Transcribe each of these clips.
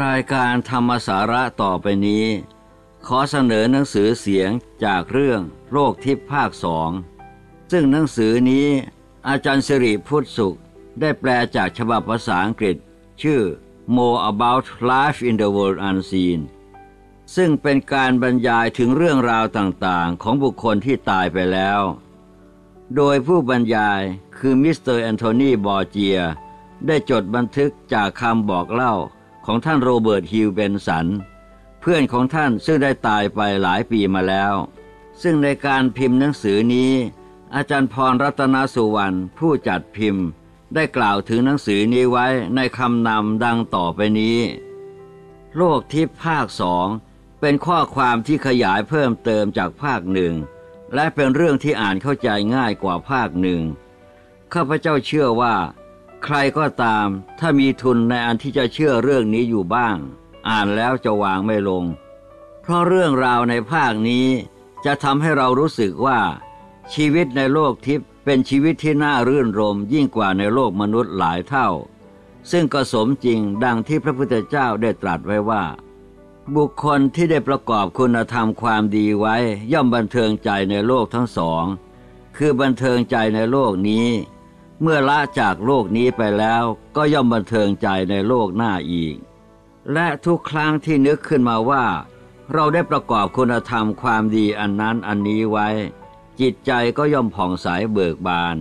รายการธรรมสาระต่อไปนี้ ขอเสนอหนังสือเสียงจากเรื่องโลกทิพย์ภาคสองซึ่งหนังสือนี้อาจารย์ศิริพุทธศุกร์ ได้แปลจากฉบับภาษาอังกฤษ ชื่อ More About Life in the World Unseen ซึ่งเป็นการบรรยายถึงเรื่องราวต่างๆ ของบุคคลที่ตายไปแล้ว โดยผู้บรรยายคือมิสเตอร์แอนโทนีบอร์เจีย ได้จดบันทึกจากคำบอกเล่า ของท่านโรเบิร์ตฮิวเบนสัน เพื่อนของท่านซึ่งได้ตายไปหลายปีมาแล้ว ซึ่งในการพิมพ์หนังสือนี้ อาจารย์พรรัตนสุวรรณผู้จัดพิมพ์ ได้กล่าวถึงหนังสือนี้ไว้ในคำนำดังต่อไปนี้ โลกทิพย์ภาคสองเป็นข้อความที่ขยายเพิ่มเติมจากภาคหนึ่งและเป็นเรื่องที่อ่านเข้าใจง่ายกว่าภาคหนึ่งข้าพเจ้าเชื่อว่า ใครก็ตาม ถ้ามีทุนในอันที่จะเชื่อเรื่องนี้อยู่บ้าง อ่านแล้วจะวางไม่ลง เพราะเรื่องราวในภาคนี้จะทำให้เรารู้สึกว่า ชีวิตในโลกทิพย์เป็นชีวิตที่น่ารื่นรมยิ่งกว่าในโลกมนุษย์หลายเท่า ซึ่งก็สมจริงดังที่พระพุทธเจ้าได้ตรัสไว้ว่า บุคคลที่ได้ประกอบคุณธรรมความดีไว้ย่อมบันเทิงใจในโลกทั้งสอง คือบันเทิงใจในโลกนี้ เมื่อละจากโลกนี้ไปแล้วก็ย่อมบันเทิงใจในโลกหน้าอีก และทุกครั้งที่นึกขึ้นมาว่า เราได้ประกอบคุณธรรมความดีอันนั้นอันนี้ไว้ จิตใจก็ย่อมผ่องใสเบิกบาน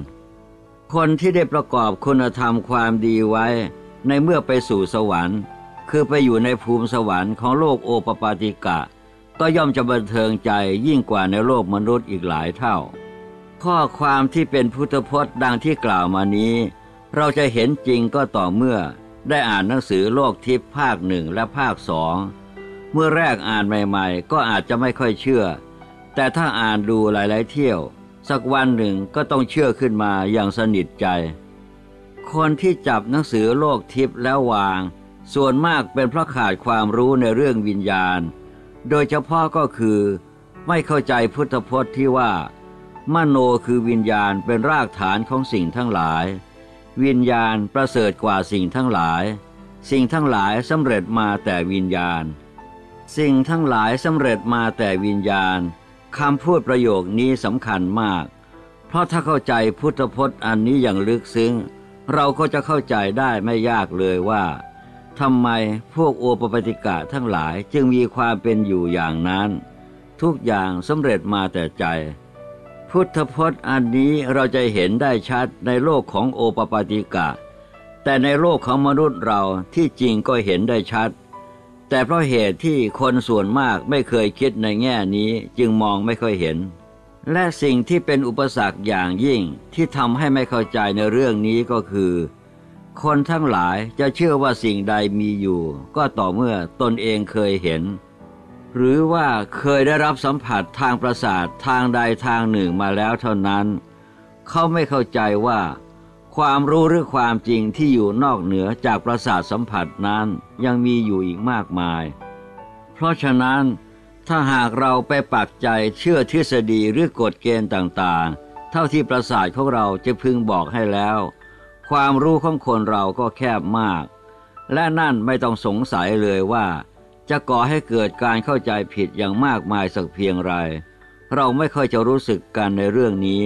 คนที่ได้ประกอบคุณธรรมความดีไว้ ในเมื่อไปสู่สวรรค์ คือไปอยู่ในภูมิสวรรค์ของโลกโอปปาติกะ ก็ย่อมจะบันเทิงใจยิ่งกว่าในโลกมนุษย์อีกหลายเท่า ข้อความที่เป็นพุทธพจน์ดังที่กล่าวมานี้ เราจะเห็นจริงก็ต่อเมื่อได้อ่านหนังสือโลกทิพย์ภาคหนึ่งและภาคสองเมื่อแรกอ่านใหม่ๆ ก็อาจจะไม่ค่อยเชื่อ แต่ถ้าอ่านดูหลายๆเที่ยว สักวันหนึ่งก็ต้องเชื่อขึ้นมาอย่างสนิทใจ คนที่จับหนังสือโลกทิพย์แล้ววาง ส่วนมากเป็นเพราะขาดความรู้ในเรื่องวิญญาณ โดยเฉพาะก็คือ ไม่เข้าใจพุทธพจน์ที่ว่า มโนคือวิญญาณเป็นรากฐานของสิ่งทั้งหลาย วิญญาณประเสริฐกว่าสิ่งทั้งหลาย สิ่งทั้งหลายสำเร็จมาแต่วิญญาณ สิ่งทั้งหลายสำเร็จมาแต่วิญญาณคำพูดประโยคนี้สำคัญมาก เพราะถ้าเข้าใจพุทธพจน์อันนี้อย่างลึกซึ้ง เราก็จะเข้าใจได้ไม่ยากเลยว่าทำไมพวกโอปปติกะทั้งหลายจึงมีความเป็นอยู่อย่างนั้น ทุกอย่างสำเร็จมาแต่ใจ พุทธพจน์อันนี้เราจะเห็นได้ชัดในโลกของโอปปาติกะ แต่ในโลกของมนุษย์เราที่จริงก็เห็นได้ชัด แต่เพราะเหตุที่คนส่วนมากไม่เคยคิดในแง่นี้จึงมองไม่ค่อยเห็น และสิ่งที่เป็นอุปสรรคอย่างยิ่งที่ทำให้ไม่เข้าใจในเรื่องนี้ก็คือ คนทั้งหลายจะเชื่อว่าสิ่งใดมีอยู่ ก็ต่อเมื่อตนเองเคยเห็น หรือว่าเคยได้รับสัมผัสทางประสาททางใดทางหนึ่งมาแล้วเท่านั้น เขาไม่เข้าใจว่า ความรู้หรือความจริงที่อยู่นอกเหนือจากประสาทสัมผัสนั้นยังมีอยู่อีกมากมาย เพราะฉะนั้นถ้าหากเราไปปักใจเชื่อทฤษฎีหรือกฎเกณฑ์ต่างๆ เท่าที่ประสาทของเราจะพึงบอกให้แล้ว ความรู้ของคนเราก็แคบมาก และนั่นไม่ต้องสงสัยเลยว่า จะก่อให้เกิดการเข้าใจผิดอย่างมากมายสักเพียงไร เราไม่ค่อยจะรู้สึกกันในเรื่องนี้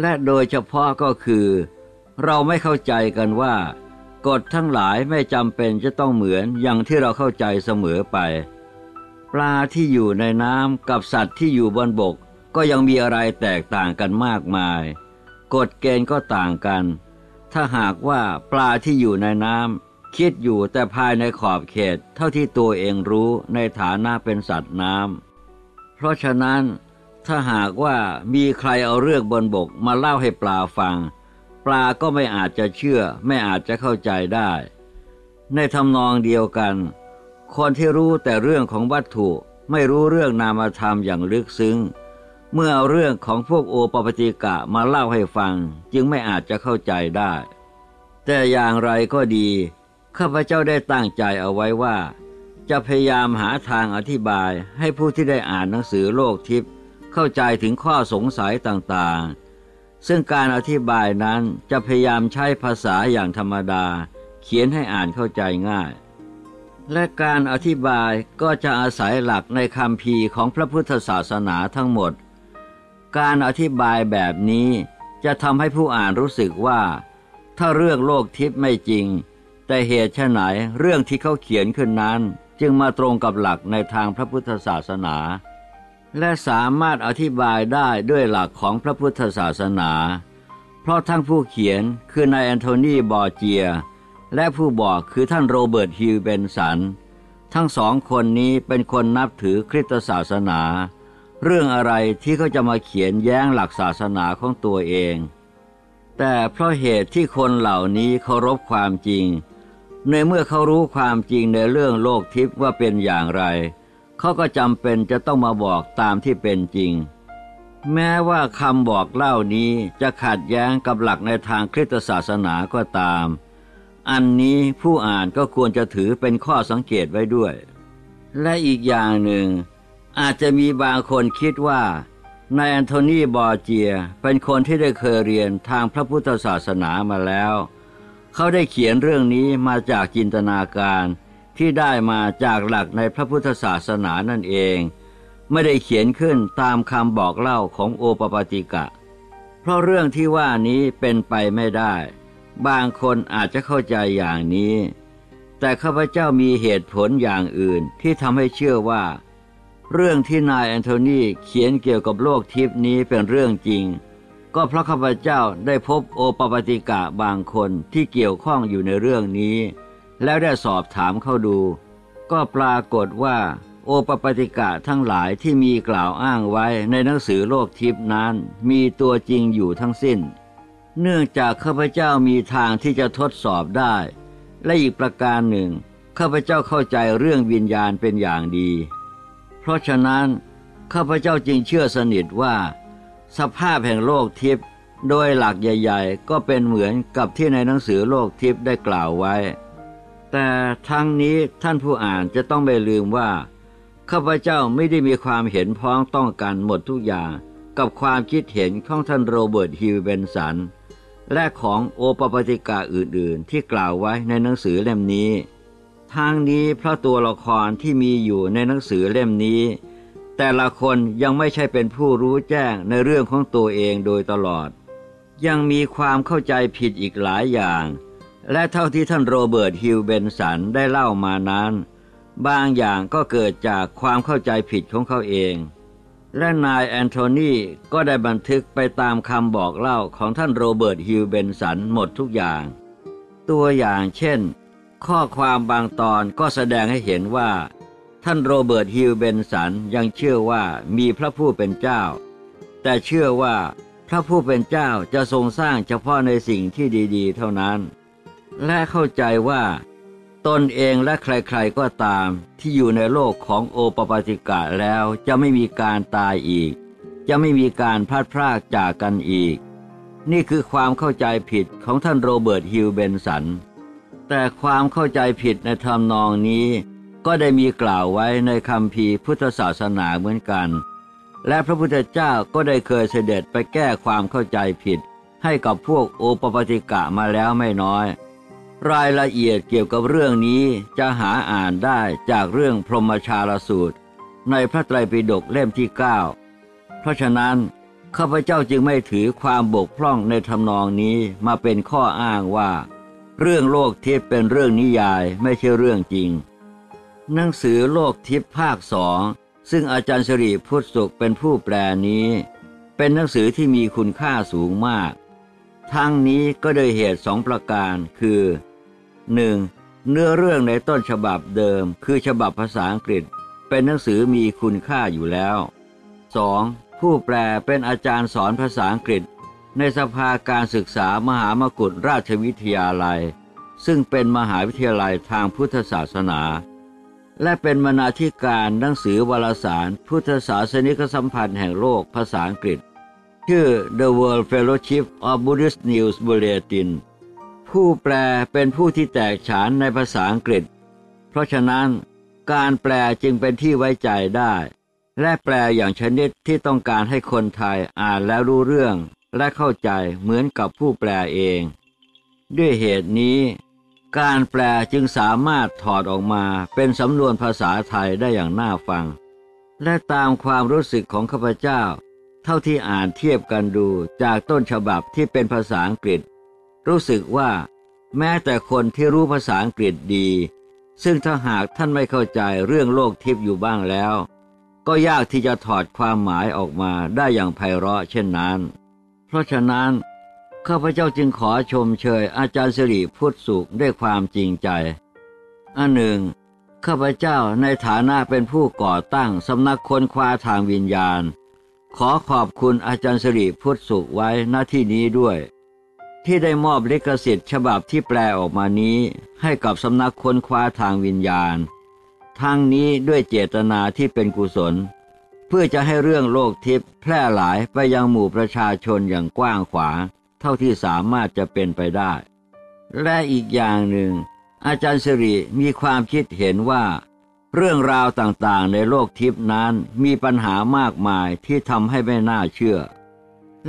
และโดยเฉพาะก็คือ เราไม่เข้าใจกันว่า กฎทั้งหลายไม่จำเป็นจะต้องเหมือนอย่างที่เราเข้าใจเสมอไป ปลาที่อยู่ในน้ำกับสัตว์ที่อยู่บนบกก็ยังมีอะไรแตกต่างกันมากมาย กฎเกณฑ์ก็ต่างกัน ถ้าหากว่าปลาที่อยู่ในน้ำ คิดอยู่แต่ภายในขอบเขตเท่าที่ตัวเองรู้ในฐานะเป็นสัตว์น้ำ เพราะฉะนั้นถ้าหากว่ามีใครเอาเรื่องบนบกมาเล่าให้ปลาฟัง ปลาก็ไม่อาจจะเชื่อไม่อาจจะเข้าใจได้ ในทำนองเดียวกัน คนที่รู้แต่เรื่องของวัตถุไม่รู้เรื่องนามธรรมอย่างลึกซึ้ง เมื่อเอาเรื่องของพวกโอปปติกะมาเล่าให้ฟัง จึงไม่อาจจะเข้าใจได้ แต่อย่างไรก็ดี ข้าพเจ้าได้ตั้งใจเอาไว้ว่า จะพยายามหาทางอธิบายให้ผู้ที่ได้อ่านหนังสือโลกทิพย์เข้าใจถึงข้อสงสัยต่างๆ ซึ่งการอธิบายนั้นจะพยายามใช้ภาษาอย่างธรรมดา เขียนให้อ่านเข้าใจง่าย และการอธิบายก็จะอาศัยหลักในคำพีของพระพุทธศาสนาทั้งหมด การอธิบายแบบนี้จะทำให้ผู้อ่านรู้สึกว่า ถ้าเรื่องโลกทิพย์ไม่จริง แต่เหตุไหนเรื่องที่เขาเขียนขึ้นนั้น จึงมาตรงกับหลักในทางพระพุทธศาสนา และสามารถอธิบายได้ด้วยหลักของพระพุทธศาสนา เพราะทั้งผู้เขียนคือนายแอนโทนีบอร์เจีย และผู้บอกคือท่านโรเบิร์ตฮิวเบนสัน ทั้งสองคนนี้เป็นคนนับถือคริสตศาสนา เรื่องอะไรที่เขาจะมาเขียนแย้งหลักศาสนาของตัวเอง แต่เพราะเหตุที่คนเหล่านี้เคารพความจริง ในเมื่อเขารู้ความจริงในเรื่องโลกทิพย์ว่าเป็นอย่างไร เขาก็จำเป็นจะต้องมาบอกตามที่เป็นจริง แม้ว่าคำบอกเล่านี้จะขัดแย้งกับหลักในทางคริสตศาสนาก็ตาม อันนี้ผู้อ่านก็ควรจะถือเป็นข้อสังเกตไว้ด้วย และอีกอย่างหนึ่ง อาจจะมีบางคนคิดว่านายแอนโทนีบอร์เจียเป็นคนที่ได้เคยเรียนทางพระพุทธศาสนามาแล้ว เขาได้เขียนเรื่องนี้มาจากจินตนาการที่ได้มาจากหลักในพระพุทธศาสนานั่นเอง ไม่ได้เขียนขึ้นตามคำบอกเล่าของโอปปาติกะ เพราะเรื่องที่ว่านี้เป็นไปไม่ได้ บางคนอาจจะเข้าใจอย่างนี้ แต่ข้าพเจ้ามีเหตุผลอย่างอื่นที่ทำให้เชื่อว่า เรื่องที่นายแอนโทนีเขียนเกี่ยวกับโลกทิพย์นี้เป็นเรื่องจริง ก็เพราะข้าพเจ้าได้พบโอปปติกะบางคนที่เกี่ยวข้องอยู่ในเรื่องนี้ แล้วได้สอบถามเข้าดู ก็ปรากฏว่า โอปปติกะทั้งหลายที่มีกล่าวอ้างไว้ในหนังสือโลกทิพนั้น มีตัวจริงอยู่ทั้งสิ้น เนื่องจากข้าพเจ้ามีทางที่จะทดสอบได้ และอีกประการหนึ่งข้าพเจ้าเข้าใจเรื่องวิญญาณเป็นอย่างดี เพราะฉะนั้นข้าพเจ้าจึงเชื่อสนิทว่า สภาพแห่งโลกทิพย์โดยหลักใหญ่ ๆ ก็เป็นเหมือนกับที่ในหนังสือโลกทิพย์ได้กล่าวไว้ แต่ทั้งนี้ท่านผู้อ่านจะต้องไม่ลืมว่าข้าพเจ้าไม่ได้มีความเห็นพ้องต้องกันหมดทุกอย่างกับความคิดเห็นของท่านโรเบิร์ตฮิวเบนสัน และของโอปปติกาอื่นๆ ที่กล่าวไว้ในหนังสือเล่มนี้ ทั้งนี้เพราะตัวละครที่มีอยู่ในหนังสือเล่มนี้ แต่ละคนยังไม่ใช่เป็นผู้รู้แจ้งในเรื่องของตัวเองโดยตลอด ยังมีความเข้าใจผิดอีกหลายอย่าง และเท่าที่ท่านโรเบิร์ตฮิวจ์เบนสันได้เล่ามานั้น บางอย่างก็เกิดจากความเข้าใจผิดของเขาเอง และนายแอนโทนีก็ได้บันทึกไปตามคำบอกเล่าของท่านโรเบิร์ตฮิวจ์เบนสันหมดทุกอย่าง ตัวอย่างเช่น ข้อความบางตอนก็แสดงให้เห็นว่า ท่านโรเบิร์ตฮิวเบนสันยังเชื่อว่ามีพระผู้เป็นเจ้า แต่เชื่อว่าพระผู้เป็นเจ้าจะทรงสร้างเฉพาะในสิ่งที่ดีๆ เท่านั้น และเข้าใจว่า ตนเองและใครๆก็ตามที่อยู่ในโลกของโอปปาติกะแล้วจะไม่มีการตายอีก จะไม่มีการพลัดพรากจากกันอีก นี่คือความเข้าใจผิดของท่านโรเบิร์ตฮิวจ์เบนสันแต่ความเข้าใจผิดในทำนองนี้ ก็ได้มีกล่าวไว้ในคัมภีร์พุทธศาสนาเหมือนกัน และพระพุทธเจ้าก็ได้เคยเสด็จไปแก้ความเข้าใจผิด ให้กับพวกโอปปติกะมาแล้วไม่น้อย รายละเอียดเกี่ยวกับเรื่องนี้จะหาอ่านได้จากเรื่องพรหมชาลสูตร ในพระไตรปิฎกเล่มที่ 9 เพราะฉะนั้นข้าพเจ้าจึงไม่ถือความบกพร่องในทำนองนี้มาเป็นข้ออ้างว่า เรื่องโลกทิพย์เป็นเรื่องนิยายไม่ใช่เรื่องจริง หนังสือโลกทิพย์ภาคสองซึ่งอาจารย์สิริพุทธสุขเป็นผู้แปลนี้ เป็นหนังสือที่มีคุณค่าสูงมาก ทั้งนี้ก็โดยเหตุสองประการคือ 1. เนื้อเรื่องในต้นฉบับเดิม คือฉบับภาษาอังกฤษ เป็นหนังสือมีคุณค่าอยู่แล้ว 2. ผู้แปลเป็นอาจารย์สอนภาษาอังกฤษ ในสภาการศึกษามหามกุฏราชวิทยาลัย ซึ่งเป็นมหาวิทยาลัยทางพุทธศาสนา และเป็นบรรณาธิการหนังสือวารสาร พุทธศาสนิกสัมพันธ์แห่งโลกภาษาอังกฤษ ชื่อ The World Fellowship of Buddhist News Bulletin ผู้แปลเป็นผู้ที่แตกฉานในภาษาอังกฤษ เพราะฉะนั้นการแปลจึงเป็นที่ไว้ใจได้ และแปลอย่างชนิดที่ต้องการให้คนไทยอ่านแล้วรู้เรื่อง และเข้าใจเหมือนกับผู้แปลเอง ด้วยเหตุนี้ การแปลจึงสามารถถอดออกมาเป็นสำนวนภาษาไทยได้อย่างน่าฟัง และตามความรู้สึกของข้าพเจ้า เท่าที่อ่านเทียบกันดูจากต้นฉบับที่เป็นภาษาอังกฤษ รู้สึกว่า แม้แต่คนที่รู้ภาษาอังกฤษดี ซึ่งถ้าหากท่านไม่เข้าใจเรื่องโลกทิพย์อยู่บ้างแล้ว ก็ยากที่จะถอดความหมายออกมาได้อย่างไพเราะเช่นนั้น เพราะฉะนั้น ข้าพเจ้าจึงขอชมเชยอาจารย์สิริพุทธสุขด้วยความจริงใจ อันหนึ่ง ข้าพเจ้าในฐานะเป็นผู้ก่อตั้งสำนักค้นคว้าทางวิญญาณ ขอขอบคุณอาจารย์สิริพุทธสุขไว้ณที่นี้ด้วย ที่ได้มอบลิขสิทธิ์ฉบับที่แปลออกมานี้ ให้กับสำนักค้นคว้าทางวิญญาณ ทั้งนี้ด้วยเจตนาที่เป็นกุศล เพื่อจะให้เรื่องโลกทิพย์แพร่หลายไปยังหมู่ประชาชนอย่างกว้างขวาง เท่าที่สามารถจะเป็นไปได้ และอีกอย่างหนึ่ง อาจารย์สิริมีความคิดเห็นว่า เรื่องราวต่างๆในโลกทิพนั้นมีปัญหามากมายที่ทำให้ไม่น่าเชื่อ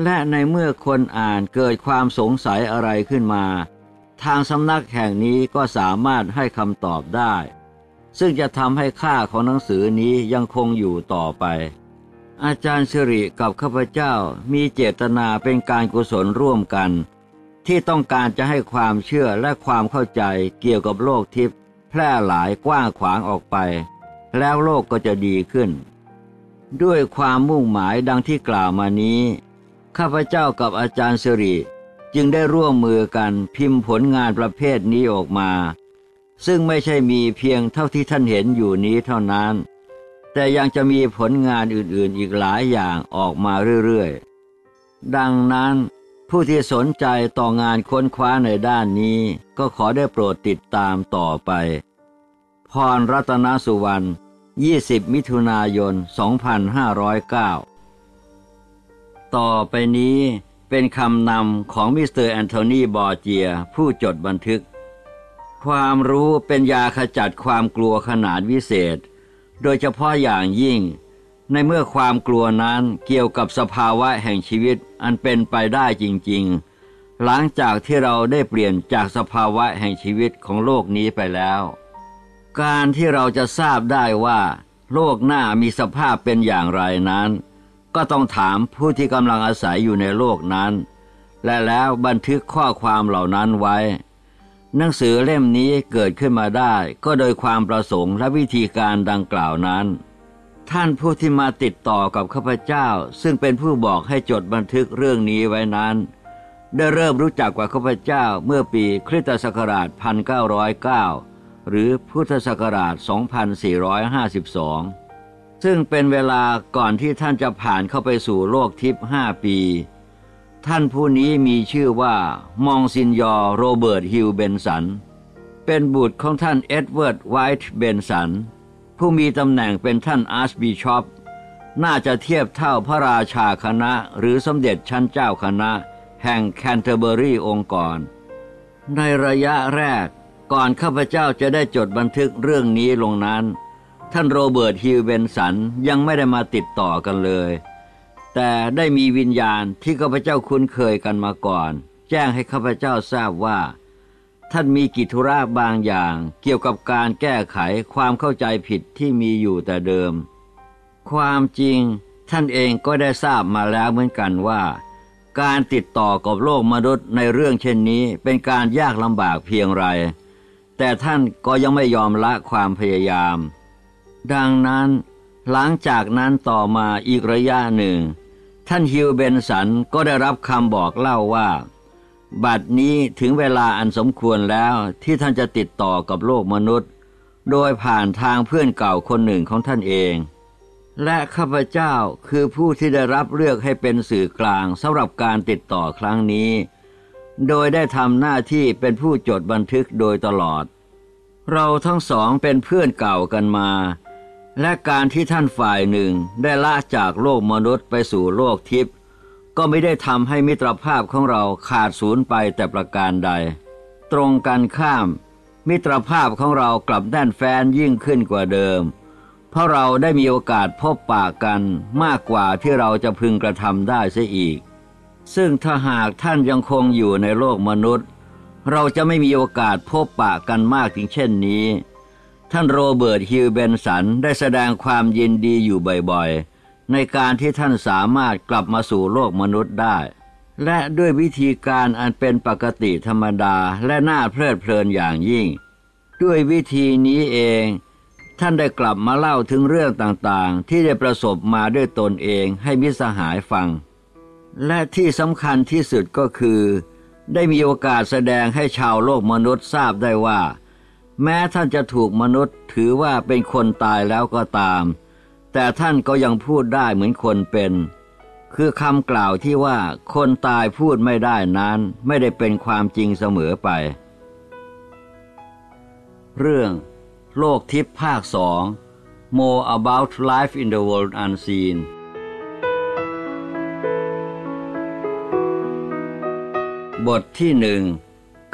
และในเมื่อคนอ่านเกิดความสงสัยอะไรขึ้นมา ทางสำนักแห่งนี้ก็สามารถให้คำตอบได้ ซึ่งจะทำให้ค่าของหนังสือนี้ยังคงอยู่ต่อไป อาจารย์สิริกับข้าพเจ้ามีเจตนาเป็นการกุศลร่วมกัน ที่ต้องการจะให้ความเชื่อและความเข้าใจเกี่ยวกับโลกทิพย์แพร่หลายกว้างขวางออกไป แล้วโลกก็จะดีขึ้น ด้วยความมุ่งหมายดังที่กล่าวมานี้ ข้าพเจ้ากับอาจารย์สิริจึงได้ร่วมมือกันพิมพ์ผลงานประเภทนี้ออกมา ซึ่งไม่ใช่มีเพียงเท่าที่ท่านเห็นอยู่นี้เท่านั้น แต่ยังจะมีผลงานอื่นๆอีกหลายอย่างออกมาเรื่อยๆ ดังนั้นผู้ที่สนใจต่องานค้นคว้าในด้านนี้ ก็ขอได้โปรดติดตามต่อไป พรรัตนสุวรรณ 20 มิถุนายน 2509 ต่อไปนี้เป็นคำนำของมิสเตอร์แอนโทนีบอร์เจียผู้จดบันทึก ความรู้เป็นยาขจัดความกลัวขนานวิเศษ โดยเฉพาะอย่างยิ่ง ในเมื่อความกลัวนั้นเกี่ยวกับสภาวะแห่งชีวิตอันเป็นไปได้จริง ๆ หลังจากที่เราได้เปลี่ยนจากสภาวะแห่งชีวิตของโลกนี้ไปแล้ว การที่เราจะทราบได้ว่า โลกหน้ามีสภาพเป็นอย่างไรนั้น ก็ต้องถามผู้ที่กำลังอาศัยอยู่ในโลกนั้น และแล้วบันทึกข้อความเหล่านั้นไว้ หนังสือเล่มนี้เกิดขึ้นมาได้ ก็โดยความประสงค์และวิธีการดังกล่าวนั้น ท่านผู้ที่มาติดต่อกับข้าพเจ้า ซึ่งเป็นผู้บอกให้จดบันทึกเรื่องนี้ไว้นั้น ได้เริ่มรู้จักกับข้าพเจ้าเมื่อปีคริสตศักราช 1909 หรือพุทธศักราช 2452 ซึ่งเป็นเวลาก่อนที่ท่านจะผ่านเข้าไปสู่โลกทิพย์5ปี ท่านผู้นี้มีชื่อว่ามองซินยอร์โรเบิร์ตฮิวจ์เบนสัน เป็นบุตรของท่านเอ็ดเวิร์ดไวท์เบนสัน ผู้มีตำแหน่งเป็นท่านอาร์ชบิชอปน่าจะเทียบเท่าพระราชาคณะหรือสมเด็จชั้นเจ้าคณะ แห่งแคนเทอร์เบอรีองค์ก่อน ในระยะแรกก่อนข้าพเจ้าจะได้จดบันทึกเรื่องนี้ลงนั้น ท่านโรเบิร์ตฮิวจ์เบนสันยังไม่ได้มาติดต่อกันเลย แต่ได้มีวิญญาณที่ข้าพเจ้าคุ้นเคยกันมาก่อน แจ้งให้ข้าพเจ้าทราบว่า ท่านมีกิจธุระบางอย่าง เกี่ยวกับการแก้ไขความเข้าใจผิดที่มีอยู่แต่เดิม ความจริงท่านเองก็ได้ทราบมาแล้วเหมือนกันว่า การติดต่อกับโลกมนุษย์ในเรื่องเช่นนี้เป็นการยากลำบากเพียงไร แต่ท่านก็ยังไม่ยอมละความพยายาม ดังนั้น หลังจากนั้นต่อมาอีกระยะหนึ่ง ท่านฮิวเบนสันก็ได้รับคำบอกเล่าว่า บัดนี้ถึงเวลาอันสมควรแล้วที่ท่านจะติดต่อกับโลกมนุษย์ โดยผ่านทางเพื่อนเก่าคนหนึ่งของท่านเอง และข้าพเจ้าคือผู้ที่ได้รับเลือกให้เป็นสื่อกลางสำหรับการติดต่อครั้งนี้ โดยได้ทำหน้าที่เป็นผู้จดบันทึกโดยตลอด เราทั้งสองเป็นเพื่อนเก่ากันมา และการที่ท่านฝ่ายหนึ่งได้ละจากโลกมนุษย์ไปสู่โลกทิพย์ก็ไม่ได้ทำให้มิตรภาพของเราขาดสูญไปแต่ประการใด ตรงกันข้าม มิตรภาพของเรากลับแน่นแฟนยิ่งขึ้นกว่าเดิม เพราะเราได้มีโอกาสพบปากกันมากกว่าที่เราจะพึงกระทำได้เสียอีก ซึ่งถ้าหากท่านยังคงอยู่ในโลกมนุษย์ เราจะไม่มีโอกาสพบปะกันมากถึงเช่นนี้ ท่านโรเบิร์ตฮิวเบนสันได้แสดงความยินดีอยู่บ่อยๆ ในการที่ท่านสามารถกลับมาสู่โลกมนุษย์ได้ และด้วยวิธีการอันเป็นปกติธรรมดาและน่าเพลิดเพลินอย่างยิ่ง ด้วยวิธีนี้เอง ท่านได้กลับมาเล่าถึงเรื่องต่างๆ ที่ได้ประสบมาด้วยตนเองให้มิสหายฟัง และที่สำคัญที่สุดก็คือ ได้มีโอกาสแสดงให้ชาวโลกมนุษย์ทราบได้ว่า แม้ท่านจะถูกมนุษย์ถือว่าเป็นคนตายแล้วก็ตาม แต่ท่านก็ยังพูดได้เหมือนคนเป็น คือคำกล่าวที่ว่าคนตายพูดไม่ได้นั้น ไม่ได้เป็นความจริงเสมอไป เรื่อง โลกทิพย์ภาคสอง More about life in the world unseen บทที่หนึ่ง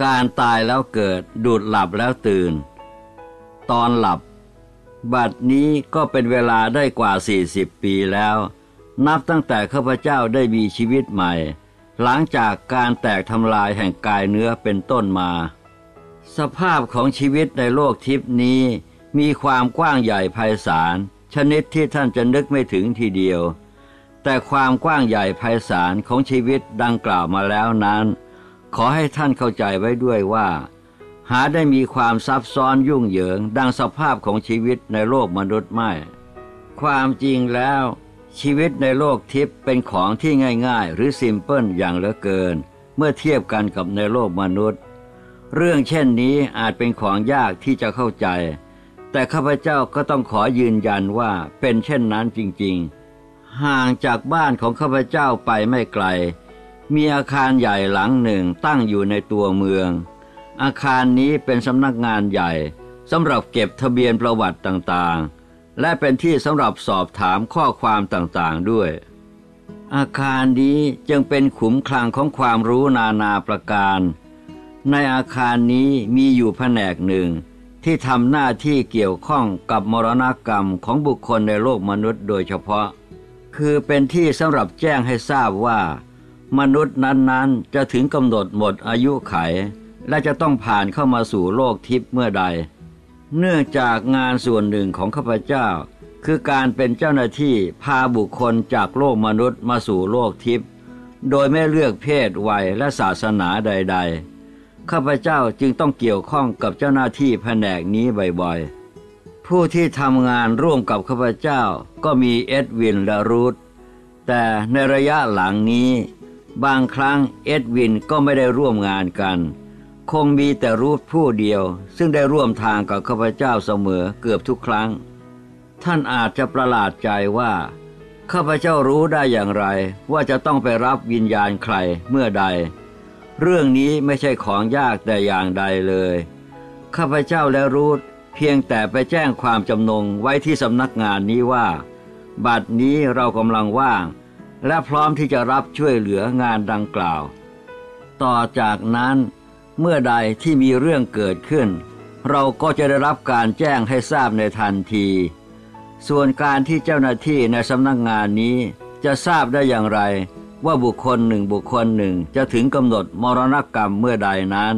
การตายแล้วเกิดดูดหลับแล้วตื่น ตอนหลับ บัดนี้ก็เป็นเวลาได้กว่า 40 ปีแล้ว นับตั้งแต่ข้าพเจ้าได้มีชีวิตใหม่ หลังจากการแตกทำลายแห่งกายเนื้อเป็นต้นมา สภาพของชีวิตในโลกทิพนี้มีความกว้างใหญ่ไพศาลชนิดที่ท่านจะนึกไม่ถึงทีเดียว แต่ความกว้างใหญ่ไพศาลของชีวิตดังกล่าวมาแล้วนั้น ขอให้ท่านเข้าใจไว้ด้วยว่า หาได้มีความซับซ้อนยุ่งเหยิง ดังสภาพของชีวิตในโลกมนุษย์ไม่ ความจริงแล้ว ชีวิตในโลกทิพย์เป็นของที่ง่าย ๆ หรือซิมเพิลอย่างเหลือเกิน เมื่อเทียบกันกับในโลกมนุษย์ เรื่องเช่นนี้อาจเป็นของยากที่จะเข้าใจ แต่ข้าพเจ้าก็ต้องขอยืนยันว่าเป็นเช่นนั้นจริงๆ ห่างจากบ้านของข้าพเจ้าไปไม่ไกล มีอาคารใหญ่หลังหนึ่งตั้งอยู่ในตัวเมือง อาคารนี้เป็นสำนักงานใหญ่สำหรับเก็บทะเบียนประวัติต่างๆ และเป็นที่สำหรับสอบถามข้อความต่างๆด้วย อาคารนี้จึงเป็นขุมคลังของความรู้นานาประการ ในอาคารนี้มีอยู่แผนกหนึ่ง ที่ทำหน้าที่เกี่ยวข้องกับมรณกรรมของบุคคลในโลกมนุษย์โดยเฉพาะ คือเป็นที่สำหรับแจ้งให้ทราบว่า มนุษย์นั้นๆ จะถึงกำหนดหมดอายุไข และจะต้องผ่านเข้ามาสู่โลกทิพย์เมื่อใด เนื่องจากงานส่วนหนึ่งของข้าพเจ้า คือการเป็นเจ้าหน้าที่พาบุคคลจากโลกมนุษย์มาสู่โลกทิพย์โดยไม่เลือกเพศวัยและศาสนาใด ๆ ข้าพเจ้าจึงต้องเกี่ยวข้องกับเจ้าหน้าที่แผนกนี้บ่อยๆ ผู้ที่ทำงานร่วมกับข้าพเจ้าก็มีเอ็ดวินและรูธแต่ในระยะหลังนี้ บางครั้งเอ็ดวินก็ไม่ได้ร่วมงานกัน คงมีแต่รูธผู้เดียว ซึ่งได้ร่วมทางกับข้าพเจ้าเสมอเกือบทุกครั้ง ท่านอาจจะประหลาดใจว่าข้าพเจ้ารู้ได้อย่างไร ว่าจะต้องไปรับวิญญาณใครเมื่อใด เรื่องนี้ไม่ใช่ของยากแต่อย่างใดเลยข้าพเจ้าและรูธเพียงแต่ไปแจ้งความจำนงไว้ที่สำนักงานนี้ว่า บัดนี้เรากำลังว่าง และพร้อมที่จะรับช่วยเหลืองานดังกล่าว ต่อจากนั้นเมื่อใดที่มีเรื่องเกิดขึ้น เราก็จะได้รับการแจ้งให้ทราบในทันที ส่วนการที่เจ้าหน้าที่ในสำนักงานนี้จะทราบได้อย่างไร ว่าบุคคลหนึ่งบุคคลหนึ่งจะถึงกำหนดมรณกรรมเมื่อใดนั้น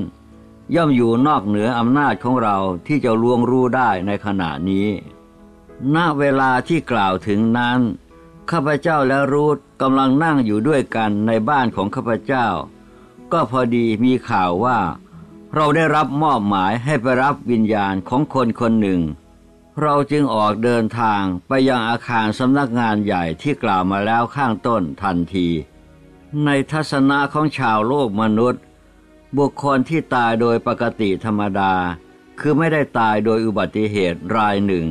ย่อมอยู่นอกเหนืออำนาจของเราที่จะล่วงรู้ได้ในขณะนี้ ณเวลาที่กล่าวถึงนั้นข้าพเจ้าและรูธ กำลังนั่งอยู่ด้วยกันในบ้านของข้าพเจ้า ก็พอดีมีข่าวว่า เราได้รับมอบหมายให้ไปรับวิญญาณของคนคนหนึ่ง เราจึงออกเดินทางไปยังอาคารสำนักงานใหญ่ที่กล่าวมาแล้วข้างต้นทันที ในทัศนะของชาวโลกมนุษย์ บุคคลที่ตายโดยปกติธรรมดา คือไม่ได้ตายโดยอุบัติเหตุรายหนึ่ง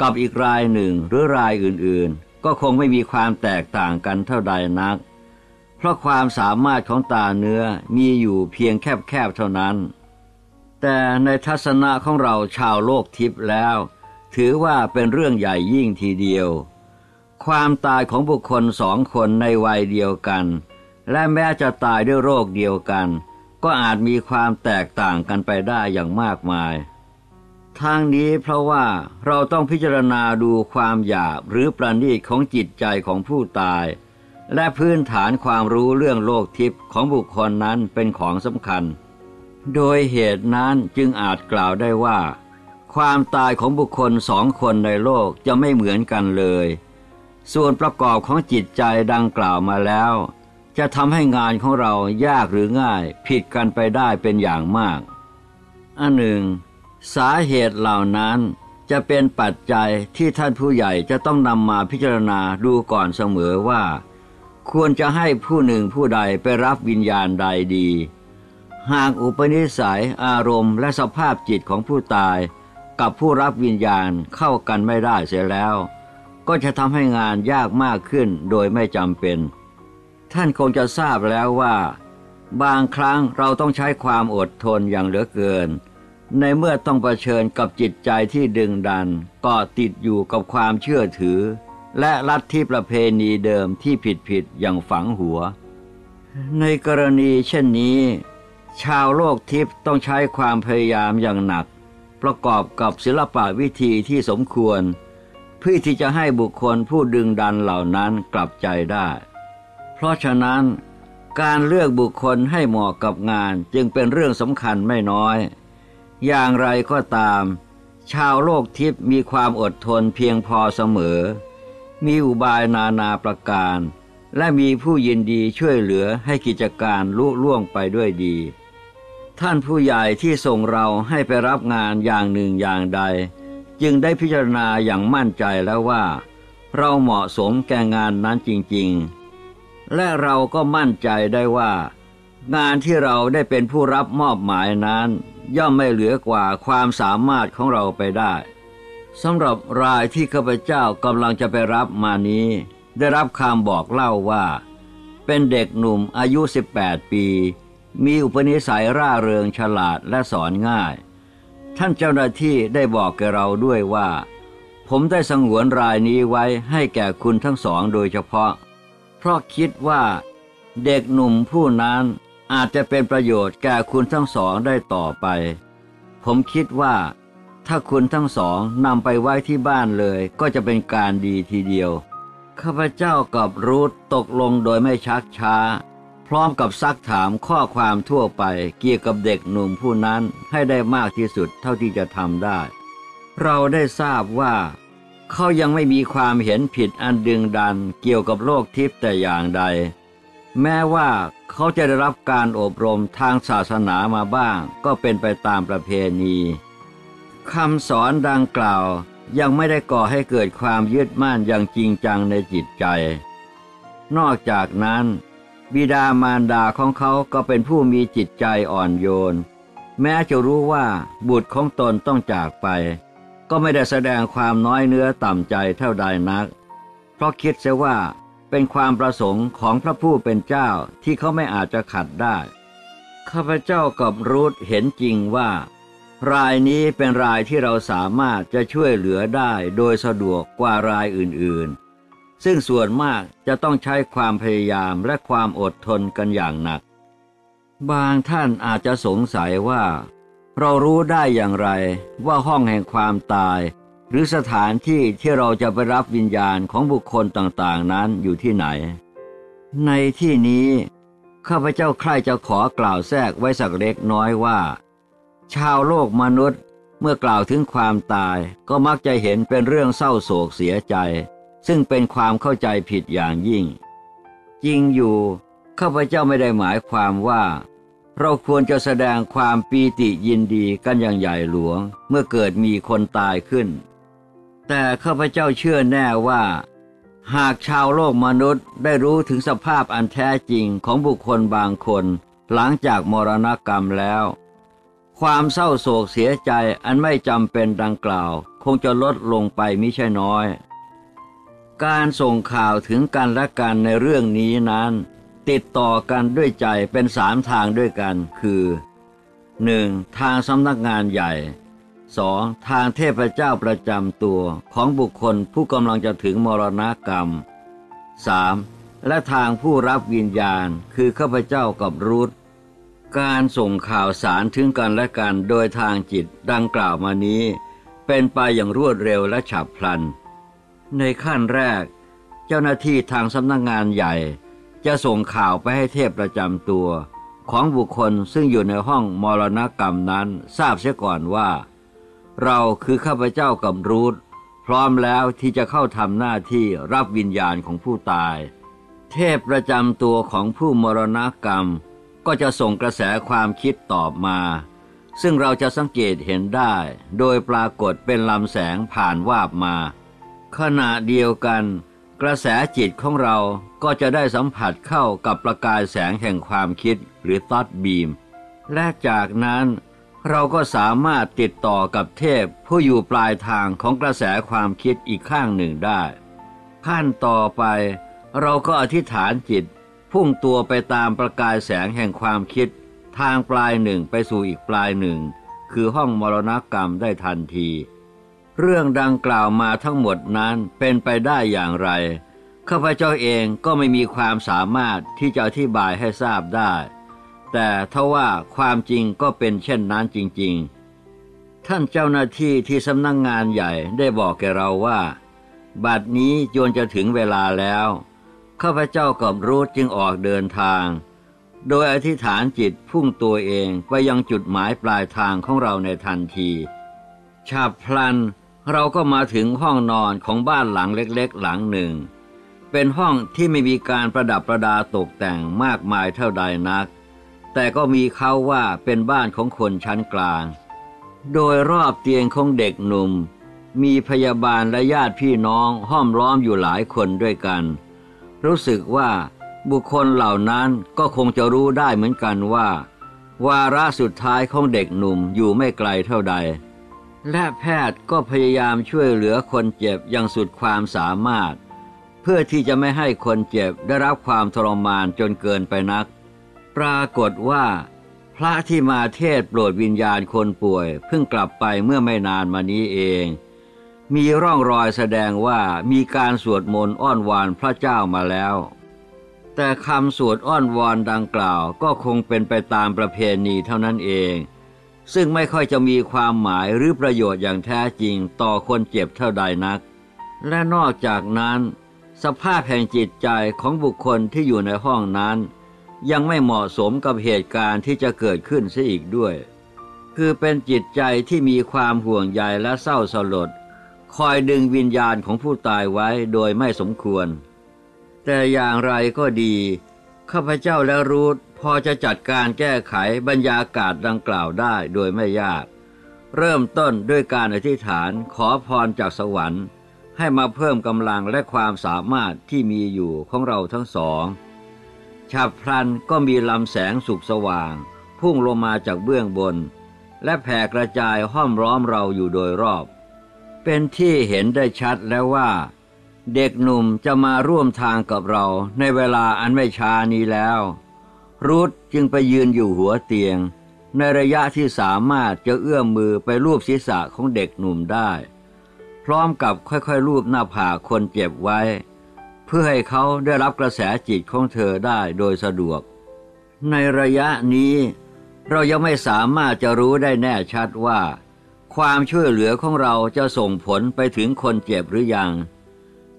กับอีกรายหนึ่งหรือรายอื่นๆ ก็คงไม่มีความแตกต่างกันเท่าใดนัก เพราะความสามารถของตาเนื้อมีอยู่เพียงแคบๆเท่านั้น แต่ในทัศนะของเราชาวโลกทิพย์แล้ว ถือว่าเป็นเรื่องใหญ่ยิ่งทีเดียว ความตายของบุคคลสองคนในวัยเดียวกัน และแม้จะตายด้วยโรคเดียวกัน ก็อาจมีความแตกต่างกันไปได้อย่างมากมาย ทางนี้เพราะว่าเราต้องพิจารณาดูความหยาบหรือประณีตของจิตใจของผู้ตาย และพื้นฐานความรู้เรื่องโลกทิพย์ของบุคคลนั้นเป็นของสำคัญ โดยเหตุนั้นจึงอาจกล่าวได้ว่า ความตายของบุคคลสองคนในโลกจะไม่เหมือนกันเลย ส่วนประกอบของจิตใจดังกล่าวมาแล้ว จะทำให้งานของเรายากหรือง่ายผิดกันไปได้เป็นอย่างมากอันหนึ่ง สาเหตุเหล่านั้นจะเป็นปัจจัยที่ท่านผู้ใหญ่จะต้องนำมาพิจารณาดูก่อนเสมอว่า ควรจะให้ผู้หนึ่งผู้ใดไปรับวิญญาณใดดี หากอุปนิสัยอารมณ์และสภาพจิตของผู้ตาย กับผู้รับวิญญาณเข้ากันไม่ได้เสียแล้ว ก็จะทำให้งานยากมากขึ้นโดยไม่จำเป็น ท่านคงจะทราบแล้วว่า บางครั้งเราต้องใช้ความอดทนอย่างเหลือเกิน ในเมื่อต้องเผชิญกับจิตใจที่ดึงดันก็ติดอยู่กับความเชื่อถือ และลัทธิประเพณีเดิมที่ผิดผิดอย่างฝังหัว ในกรณีเช่นนี้ ชาวโลกทิพย์ต้องใช้ความพยายามอย่างหนัก ประกอบกับศิลปะวิธีที่สมควร เพื่อที่จะให้บุคคลผู้ดึงดันเหล่านั้นกลับใจได้ เพราะฉะนั้นการเลือกบุคคลให้เหมาะกับงานจึงเป็นเรื่องสำคัญไม่น้อย อย่างไรก็ตาม ชาวโลกทิพย์มีความอดทนเพียงพอเสมอ มีอุบายนานาประการ และมีผู้ยินดีช่วยเหลือให้กิจการลุล่วงไปด้วยดี ท่านผู้ใหญ่ที่ส่งเราให้ไปรับงานอย่างหนึ่งอย่างใด จึงได้พิจารณาอย่างมั่นใจแล้วว่า เราเหมาะสมแก่งานนั้นจริงๆ และเราก็มั่นใจได้ว่า งานที่เราได้เป็นผู้รับมอบหมายนั้น ย่อมไม่เหลือกว่าความสามารถของเราไปได้สำหรับรายที่ข้าพเจ้ากำลังจะไปรับมานี้ ได้รับคำบอกเล่าว่า เป็นเด็กหนุ่มอายุ 18 ปี มีอุปนิสัยร่าเริงฉลาดและสอนง่าย ท่านเจ้าหน้าที่ได้บอกแกเราด้วยว่า ผมได้สงวนรายนี้ไว้ให้แก่คุณทั้งสองโดยเฉพาะ เพราะคิดว่า เด็กหนุ่มผู้นั้น อาจจะเป็นประโยชน์แก่คุณทั้งสองได้ต่อไป ผมคิดว่า ถ้าคุณทั้งสองนำไปไว้ที่บ้านเลยก็จะเป็นการดีทีเดียว ข้าพเจ้ากับรูทตกลงโดยไม่ชักช้า พร้อมกับซักถามข้อความทั่วไปเกี่ยวกับเด็กหนุ่มผู้นั้นให้ได้มากที่สุดเท่าที่จะทำได้ เราได้ทราบว่า เขายังไม่มีความเห็นผิดอันดึงดันเกี่ยวกับโลกทิพย์แต่อย่างใด แม้ว่า เขาจะได้รับการอบรมทางศาสนามาบ้าง ก็เป็นไปตามประเพณีคำสอนดังกล่าวยังไม่ได้ก่อให้เกิดความยึดมั่นอย่างจริงจังในจิตใจ นอกจากนั้น บิดามารดาของเขาก็เป็นผู้มีจิตใจอ่อนโยน แม้จะรู้ว่าบุตรของตนต้องจากไป ก็ไม่ได้แสดงความน้อยเนื้อต่ำใจเท่าใดนัก เพราะคิดเสียว่า เป็นความประสงค์ของพระผู้เป็นเจ้าที่เขาไม่อาจจะขัดได้ ข้าพเจ้ากับรูธเห็นจริงว่า รายนี้เป็นรายที่เราสามารถจะช่วยเหลือได้โดยสะดวกกว่ารายอื่นๆ ซึ่งส่วนมากจะต้องใช้ความพยายามและความอดทนกันอย่างหนัก บางท่านอาจจะสงสัยว่า เรารู้ได้อย่างไรว่าห้องแห่งความตาย หรือสถานที่ที่เราจะไปรับวิญญาณของบุคคลต่างๆนั้นอยู่ที่ไหน ในที่นี้ ข้าพเจ้าใคร่จะขอกล่าวแทรกไว้สักเล็กน้อยว่า ชาวโลกมนุษย์เมื่อกล่าวถึงความตายก็มักจะเห็นเป็นเรื่องเศร้าโศกเสียใจ ซึ่งเป็นความเข้าใจผิดอย่างยิ่ง จริงอยู่ข้าพเจ้าไม่ได้หมายความว่า เราควรจะแสดงความปีติยินดีกันอย่างใหญ่หลวง เมื่อเกิดมีคนตายขึ้น แต่ข้าพเจ้าเชื่อแน่ว่า หากชาวโลกมนุษย์ได้รู้ถึงสภาพอันแท้จริงของบุคคลบางคน หลังจากมรณกรรมแล้ว ความเศร้าโศกเสียใจอันไม่จำเป็นดังกล่าว คงจะลดลงไปมิใช่น้อย การส่งข่าวถึงกันและกันในเรื่องนี้นั้น ติดต่อกันด้วยใจเป็นสามทางด้วยกันคือ 1. ทางสำนักงานใหญ่ 2. ทางเทพเจ้าประจำตัวของบุคคลผู้กำลังจะถึงมรณกรรม 3. และทางผู้รับวิญญาณคือข้าพเจ้ากับรูธการส่งข่าวสารถึงกันและกันโดยทางจิตดังกล่าวมานี้ เป็นไปอย่างรวดเร็วและฉับพลัน ในขั้นแรก เจ้าหน้าที่ทางสำนักงงานใหญ่ จะส่งข่าวไปให้เทพประจำตัว ของบุคคลซึ่งอยู่ในห้องมรณกรรมนั้นทราบเสียก่อนว่า เราคือข้าพเจ้ากับรูธพร้อมแล้วที่จะเข้าทำหน้าที่รับวิญญาณของผู้ตาย เทพประจำตัวของผู้มรณกรรม ก็จะส่งกระแสความคิดตอบมา ซึ่งเราจะสังเกตเห็นได้ โดยปรากฏเป็นลำแสงผ่านวาบมา ขณะเดียวกัน กระแสจิตของเราก็จะได้สัมผัสเข้ากับประกายแสงแห่งความคิดหรือตัดบีม และจากนั้น เราก็สามารถติดต่อกับเทพผู้อยู่ปลายทางของกระแสความคิดอีกข้างหนึ่งได้ ขั้นต่อไป เราก็อธิษฐานจิต พุ่งตัวไปตามประกายแสงแห่งความคิด ทางปลายหนึ่งไปสู่อีกปลายหนึ่ง คือห้องมรณกรรมได้ทันที เรื่องดังกล่าวมาทั้งหมดนั้นเป็นไปได้อย่างไรข้าพเจ้าเองก็ไม่มีความสามารถที่จะอธิบายให้ทราบได้ แต่ทว่าความจริงก็เป็นเช่นนั้นจริง ๆ ท่านเจ้าหน้าที่ที่สำนักงงานใหญ่ได้บอกแกเราว่าบัดนี้โยนจะถึงเวลาแล้วข้าพเจ้ากับรูทจึงออกเดินทาง โดยอธิษฐานจิตพุ่งตัวเองไปยังจุดหมายปลายทางของเราในทันที ชาบพลันเราก็มาถึงห้องนอนของบ้านหลังเล็กๆ หลังหนึ่ง เป็นห้องที่ไม่มีการประดับประดาตกแต่งมากมายเท่าใดนัก แต่ก็มีเขาว่าเป็นบ้านของคนชั้นกลาง โดยรอบเตียงของเด็กหนุ่ม มีพยาบาลและญาติพี่น้องห้อมล้อมอยู่หลายคนด้วยกัน รู้สึกว่าบุคคลเหล่านั้นก็คงจะรู้ได้เหมือนกันว่า วาระสุดท้ายของเด็กหนุ่มอยู่ไม่ไกลเท่าใด และแพทย์ก็พยายามช่วยเหลือคนเจ็บอย่างสุดความสามารถ เพื่อที่จะไม่ให้คนเจ็บได้รับความทรมานจนเกินไปนัก ปรากฏว่า พระที่มาเทศโปรดวิญญาณคนป่วย เพิ่งกลับไปเมื่อไม่นานมานี้เอง มีร่องรอยแสดงว่ามีการสวดมนต์อ้อนวอนพระเจ้ามาแล้ว แต่คำสวดอ้อนวอนดังกล่าวก็คงเป็นไปตามประเพณีเท่านั้นเอง ซึ่งไม่ค่อยจะมีความหมายหรือประโยชน์อย่างแท้จริงต่อคนเจ็บเท่าใดนัก และนอกจากนั้น สภาพแห่งจิตใจของบุคคลที่อยู่ในห้องนั้น ยังไม่เหมาะสมกับเหตุการณ์ที่จะเกิดขึ้นเสียอีกด้วย คือเป็นจิตใจที่มีความห่วงใยและเศร้าสลด คอยดึงวิญญาณของผู้ตายไว้โดยไม่สมควร แต่อย่างไรก็ดีข้าพเจ้าและรูทพอจะจัดการแก้ไขบรรยากาศดังกล่าวได้โดยไม่ยาก เริ่มต้นด้วยการอธิษฐานขอพรจากสวรรค์ ให้มาเพิ่มกำลังและความสามารถที่มีอยู่ของเราทั้งสอง ฉับพลันก็มีลำแสงสุกสว่าง พุ่งลงมาจากเบื้องบน และแผ่กระจายห้อมร้อมเราอยู่โดยรอบ เป็นที่เห็นได้ชัดแล้วว่า เด็กหนุ่มจะมาร่วมทางกับเราในเวลาอันไม่ช้านี้แล้วรุธจึงไปยืนอยู่หัวเตียง ในระยะที่สามารถจะเอื้อมมือไปรูปศีรษะของเด็กหนุ่มได้ พร้อมกับค่อยๆรูปหน้าผากคนเจ็บไว้ เพื่อให้เขาได้รับกระแสจิตของเธอได้โดยสะดวก ในระยะนี้ เรายังไม่สามารถจะรู้ได้แน่ชัดว่า ความช่วยเหลือของเราจะส่งผลไปถึงคนเจ็บหรือยัง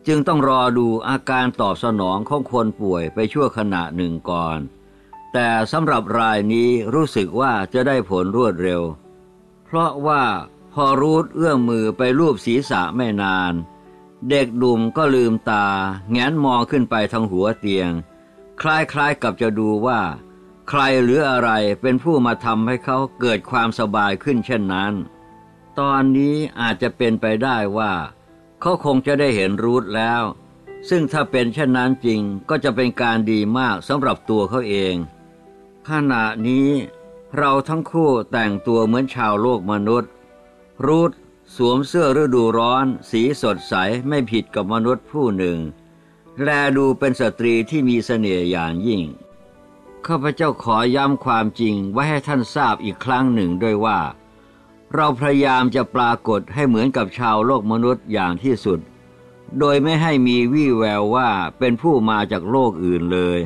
จึงต้องรอดูอาการตอบสนองของคนป่วยไปชั่วขณะหนึ่งก่อน แต่สำหรับรายนี้รู้สึกว่าจะได้ผลรวดเร็ว เพราะว่าพอรูดเอื้อมมือไปรูปศีรษะไม่นาน เด็กดุมก็ลืมตา แงนมองขึ้นไปทางหัวเตียง คล้ายๆกับจะดูว่า ใครหรืออะไรเป็นผู้มาทำให้เขาเกิดความสบายขึ้นเช่นนั้น ตอนนี้อาจจะเป็นไปได้ว่าเขาคงจะได้เห็นรูทแล้ว ซึ่งถ้าเป็นเช่นนั้นจริงก็จะเป็นการดีมากสำหรับตัวเขาเอง ขณะนี้เราทั้งคู่แต่งตัวเหมือนชาวโลกมนุษย์ รูท สวมเสื้อฤดูร้อน สีสดใสไม่ผิดกับมนุษย์ผู้หนึ่ง แลดูเป็นสตรีที่มีเสน่ห์อย่างยิ่ง ข้าพเจ้าขอย้ำความจริงไว้ให้ท่านทราบอีกครั้งหนึ่งด้วยว่า เราพยายามจะปรากฏให้เหมือนกับชาวโลกมนุษย์อย่างที่สุด โดยไม่ให้มีวี่แววว่าเป็นผู้มาจากโลกอื่นเลย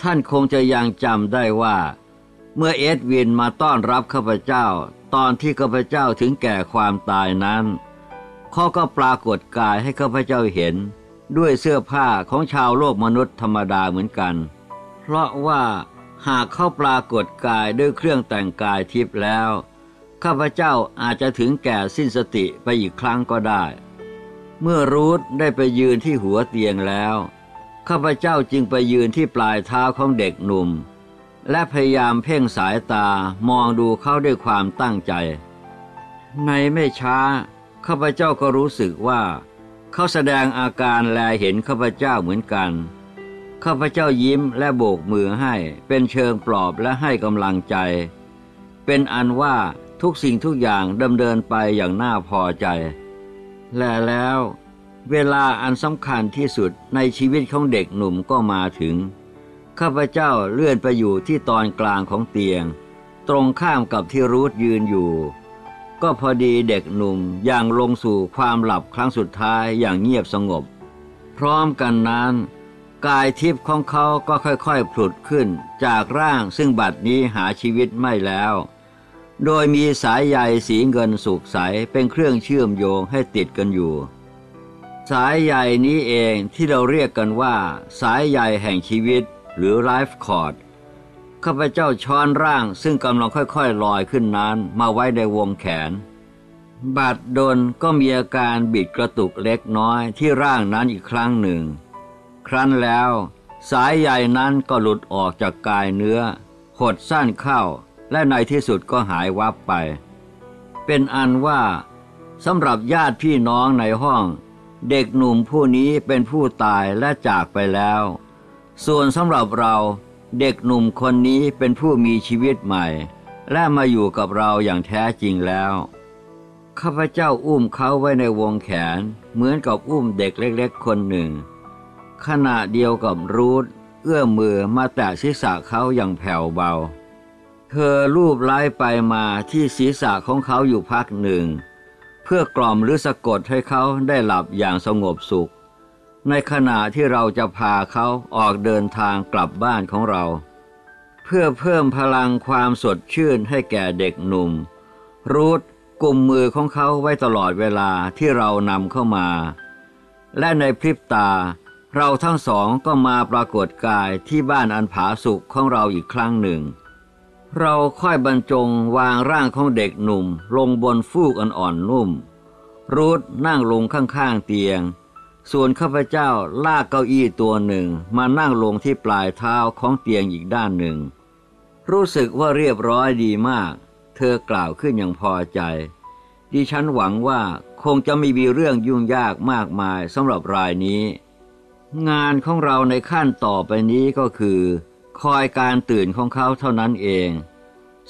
ท่านคงจะยังจำได้ว่า เมื่อเอ็ดวินมาต้อนรับข้าพเจ้า ตอนที่ข้าพเจ้าถึงแก่ความตายนั้นเขาก็ปรากฏกายให้ข้าพเจ้าเห็น ด้วยเสื้อผ้าของชาวโลกมนุษย์ธรรมดาเหมือนกัน เพราะว่าหากเข้าปรากฏกายด้วยเครื่องแต่งกายทิพย์แล้ว ข้าพเจ้าอาจจะถึงแก่สิ้นสติไปอีกครั้งก็ได้ เมื่อรูทได้ไปยืนที่หัวเตียงแล้ว ข้าพเจ้าจึงไปยืนที่ปลายเท้าของเด็กหนุ่ม และพยายามเพ่งสายตามองดูเขาด้วยความตั้งใจ ในไม่ช้าข้าพเจ้าก็รู้สึกว่าเขาแสดงอาการแลเห็นข้าพเจ้าเหมือนกันข้าพเจ้ายิ้มและโบกมือให้เป็นเชิงปลอบและให้กำลังใจ เป็นอันว่าทุกสิ่งทุกอย่างดำเนินไปอย่างน่าพอใจ และแล้ว เวลาอันสำคัญที่สุดในชีวิตของเด็กหนุ่มก็มาถึง ข้าพเจ้าเลื่อนไปอยู่ที่ตอนกลางของเตียง ตรงข้ามกับที่รูทยืนอยู่ ก็พอดีเด็กหนุ่มอย่างลงสู่ความหลับครั้งสุดท้ายอย่างเงียบสงบ พร้อมกันนั้น กายทิพย์ของเขาก็ค่อยๆผุดขึ้นจากร่างซึ่งบัดนี้หาชีวิตไม่แล้ว โดยมีสายใยสีเงินสุกใสเป็นเครื่องเชื่อมโยงให้ติดกันอยู่สายใยนี้เองที่เราเรียกกันว่า สายใยแห่งชีวิต หรือไลฟ์คอร์ดข้าพเจ้าช้อนร่างซึ่งกำลังค่อยๆลอยขึ้นนั้นมาไว้ในวงแขนบัดดลก็มีอาการบิดกระตุกเล็กน้อยที่ร่างนั้นอีกครั้งหนึ่ง ครั้นแล้ว สายใยนั้นก็หลุดออกจากกายเนื้อ หดสั้นเข้าและในที่สุดก็หายวับไป เป็นอันว่าสำหรับญาติพี่น้องในห้อง เด็กหนุ่มผู้นี้เป็นผู้ตายและจากไปแล้ว ส่วนสำหรับเราเด็กหนุ่มคนนี้เป็นผู้มีชีวิตใหม่ และมาอยู่กับเราอย่างแท้จริงแล้วข้าพเจ้าอุ้มเขาไว้ในวงแขน เหมือนกับอุ้มเด็กเล็ก ๆ คนหนึ่ง ขณะเดียวกับรูทเอื้อมมือมาแตะศีรษะเขาอย่างแผ่วเบา เธอลูบไล้ไปมาที่ศีรษะของเขาอยู่พักหนึ่ง เพื่อกล่อมหรือสะกดให้เขาได้หลับอย่างสงบสุข ในขณะที่เราจะพาเขาออกเดินทางกลับบ้านของเรา เพื่อเพิ่มพลังความสดชื่นให้แก่เด็กหนุ่ม รูทกลุ่มมือของเขาไว้ตลอดเวลาที่เรานำเข้ามา และในพริบตา เราทั้งสองก็มาปรากฏกายที่บ้านอันผาสุกของเราอีกครั้งหนึ่ง เราค่อยบรรจงวางร่างของเด็กหนุ่ม ลงบนฟูกอ่อนๆนุ่ม รูดนั่งลงข้างๆเตียง ส่วนข้าพเจ้าลากเก้าอี้ตัวหนึ่งมานั่งลงที่ปลายเท้าของเตียงอีกด้านหนึ่ง รู้สึกว่าเรียบร้อยดีมาก เธอกล่าวขึ้นอย่างพอใจ ดิฉันหวังว่าคงจะไม่มีเรื่องยุ่งยากมากมายสำหรับรายนี้ งานของเราในขั้นต่อไปนี้ก็คือ คอยการตื่นของเขาเท่านั้นเอง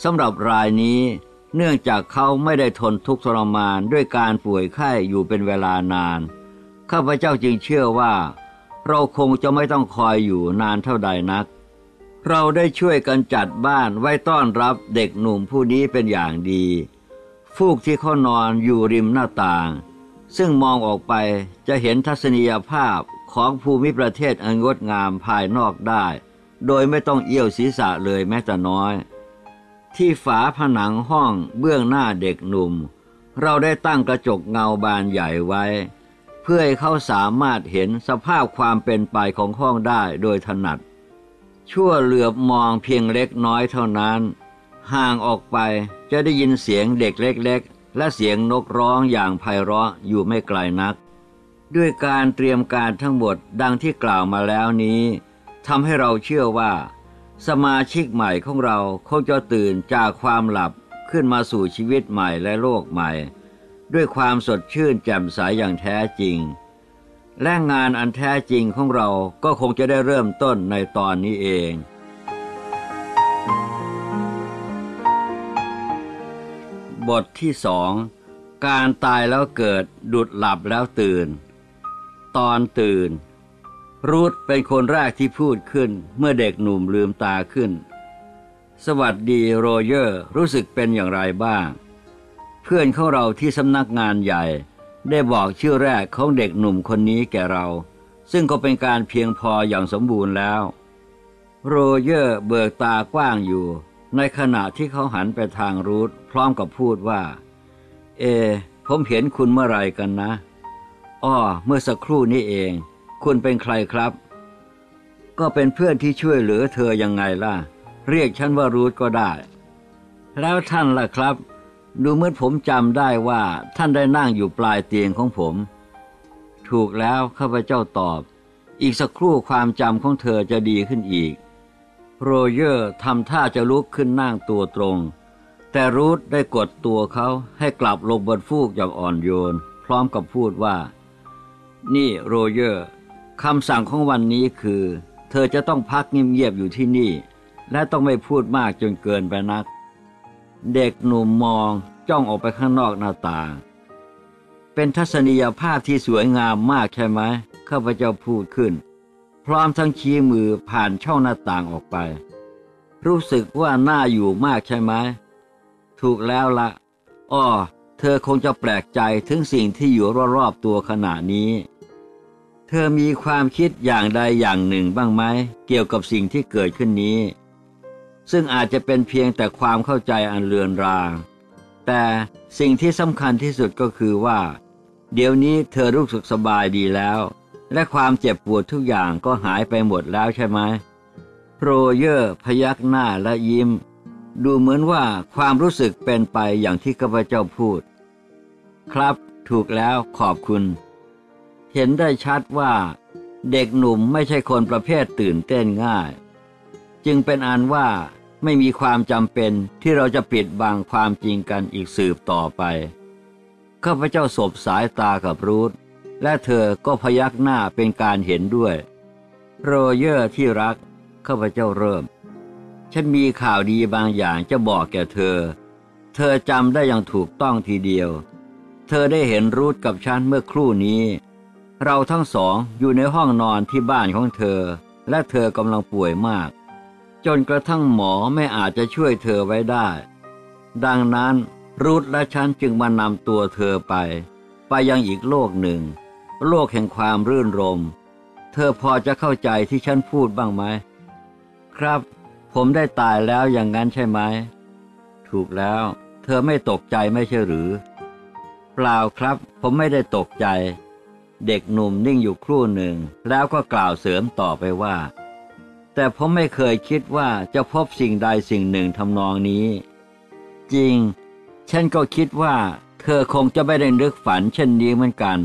สำหรับรายนี้เนื่องจากเขาไม่ได้ทนทุกข์ทรมานด้วยการป่วยไข้อยู่เป็นเวลานาน ข้าพเจ้าจึงเชื่อว่า เราคงจะไม่ต้องคอยอยู่นานเท่าใดนัก เราได้ช่วยกันจัดบ้านไว้ต้อนรับเด็กหนุ่มผู้นี้เป็นอย่างดี ฟูกที่เขานอนอยู่ริมหน้าต่าง ซึ่งมองออกไปจะเห็นทัศนียภาพของภูมิประเทศอันงดงามภายนอกได้ โดยไม่ต้องเอี้ยวศีรษะเลยแม้แต่น้อย ที่ฝาผนังห้องเบื้องหน้าเด็กหนุ่ม เราได้ตั้งกระจกเงาบานใหญ่ไว้ เพื่อให้เขาสามารถเห็นสภาพความเป็นไปของห้องได้โดยถนัด ชั่วเหลือบมองเพียงเล็กน้อยเท่านั้น ห่างออกไปจะได้ยินเสียงเด็กเล็ก ๆ และเสียงนกร้องอย่างไพเราะอยู่ไม่ไกลนัก ด้วยการเตรียมการทั้งหมดดังที่กล่าวมาแล้วนี้ทำให้เราเชื่อว่า สมาชิกใหม่ของเราคงจะตื่นจากความหลับขึ้นมาสู่ชีวิตใหม่และโลกใหม่ ด้วยความสดชื่นแจ่มใสยอย่างแท้จริง และงานอันแท้จริงของเราก็คงจะได้เริ่มต้นในตอนนี้เอง บทที่สองการตายแล้วเกิดดุดหลับแล้วตื่น ตอนตื่น รูธเป็นคนแรกที่พูดขึ้นเมื่อเด็กหนุ่มลืมตาขึ้น สวัสดีโรเยอร์รู้สึกเป็นอย่างไรบ้าง พื่อนของเราที่สำนักงานใหญ่ ได้บอกชื่อแรกของเด็กหนุ่มคนนี้แก่เรา ซึ่งก็เป็นการเพียงพออย่างสมบูรณ์แล้ว โรเยอร์เบิกตากว้างอยู่ ในขณะที่เขาหันไปทางรูธพร้อมกับพูดว่า เอ ผมเห็นคุณเมื่อไรกันนะ อ้อ เมื่อสักครู่นี้เอง คุณเป็นใครครับ ก็เป็นเพื่อนที่ช่วยเหลือเธอยังไงล่ะ เรียกฉันว่ารูทก็ได้ แล้วท่านล่ะครับ ดูเหมือนผมจำได้ว่าท่านได้นั่งอยู่ปลายเตียงของผม ถูกแล้วข้าพเจ้าตอบ อีกสักครู่ความจำของเธอจะดีขึ้นอีก โรเยอร์ทำท่าจะลุกขึ้นนั่งตัวตรง แต่รูทได้กดตัวเขาให้กลับลงบนฟูกอย่างอ่อนโยน พร้อมกับพูดว่า นี่โรเยอร์คำสั่งของวันนี้คือ เธอจะต้องพักเงียบๆอยู่ที่นี่ และต้องไม่พูดมากจนเกินไปนัก เด็กหนุ่มมองจ้องออกไปข้างนอกหน้าต่าง เป็นทัศนียภาพที่สวยงามมากใช่ไหมข้าพเจ้าพูดขึ้น พร้อมทั้งชี้มือผ่านช่องหน้าต่างออกไป รู้สึกว่าน่าอยู่มากใช่ไหมถูกแล้วละอ้อเธอคงจะแปลกใจถึงสิ่งที่อยู่รอบๆตัวขณะนี้ เธอมีความคิดอย่างใดอย่างหนึ่งบ้างไหมเกี่ยวกับสิ่งที่เกิดขึ้นนี้ ซึ่งอาจจะเป็นเพียงแต่ความเข้าใจอันเลือนราง แต่สิ่งที่สำคัญที่สุดก็คือว่า เดี๋ยวนี้เธอรู้สึกสบายดีแล้ว และความเจ็บปวดทุกอย่างก็หายไปหมดแล้วใช่ไหมโปรเยอร์พยักหน้าและยิ้ม ดูเหมือนว่าความรู้สึกเป็นไปอย่างที่ข้าพเจ้าพูด ครับถูกแล้วขอบคุณ เห็นได้ชัดว่า เด็กหนุ่มไม่ใช่คนประเภทตื่นเต้นง่าย จึงเป็นอันว่า ไม่มีความจำเป็นที่เราจะปิดบังความจริงกันอีกสืบต่อไป ข้าพเจ้าสบสายตากับรูทและเธอก็พยักหน้าเป็นการเห็นด้วย โรเยอร์ที่รัก ข้าพเจ้าเริ่ม ฉันมีข่าวดีบางอย่างจะบอกแก่เธอ เธอจำได้อย่างถูกต้องทีเดียว เธอได้เห็นรูทกับฉันเมื่อครู่นี้ เราทั้งสองอยู่ในห้องนอนที่บ้านของเธอ และเธอกำลังป่วยมาก จนกระทั่งหมอไม่อาจจะช่วยเธอไว้ได้ ดังนั้นรูทและฉันจึงมานำตัวเธอไป ไปยังอีกโลกหนึ่ง โลกแห่งความรื่นรม เธอพอจะเข้าใจที่ฉันพูดบ้างไหม ครับ ผมได้ตายแล้วอย่างนั้นใช่ไหม ถูกแล้ว เธอไม่ตกใจไม่ใช่หรือ เปล่าครับ ผมไม่ได้ตกใจ เด็กหนุ่มนิ่งอยู่ครู่หนึ่ง แล้วก็กล่าวเสริมต่อไปว่า แต่ผมไม่เคยคิดว่าจะพบสิ่งใดสิ่งหนึ่งทำนองนี้ จริง ฉันก็คิดว่า เธอคงจะไม่ได้นึกฝันเช่นนี้เหมือนกัน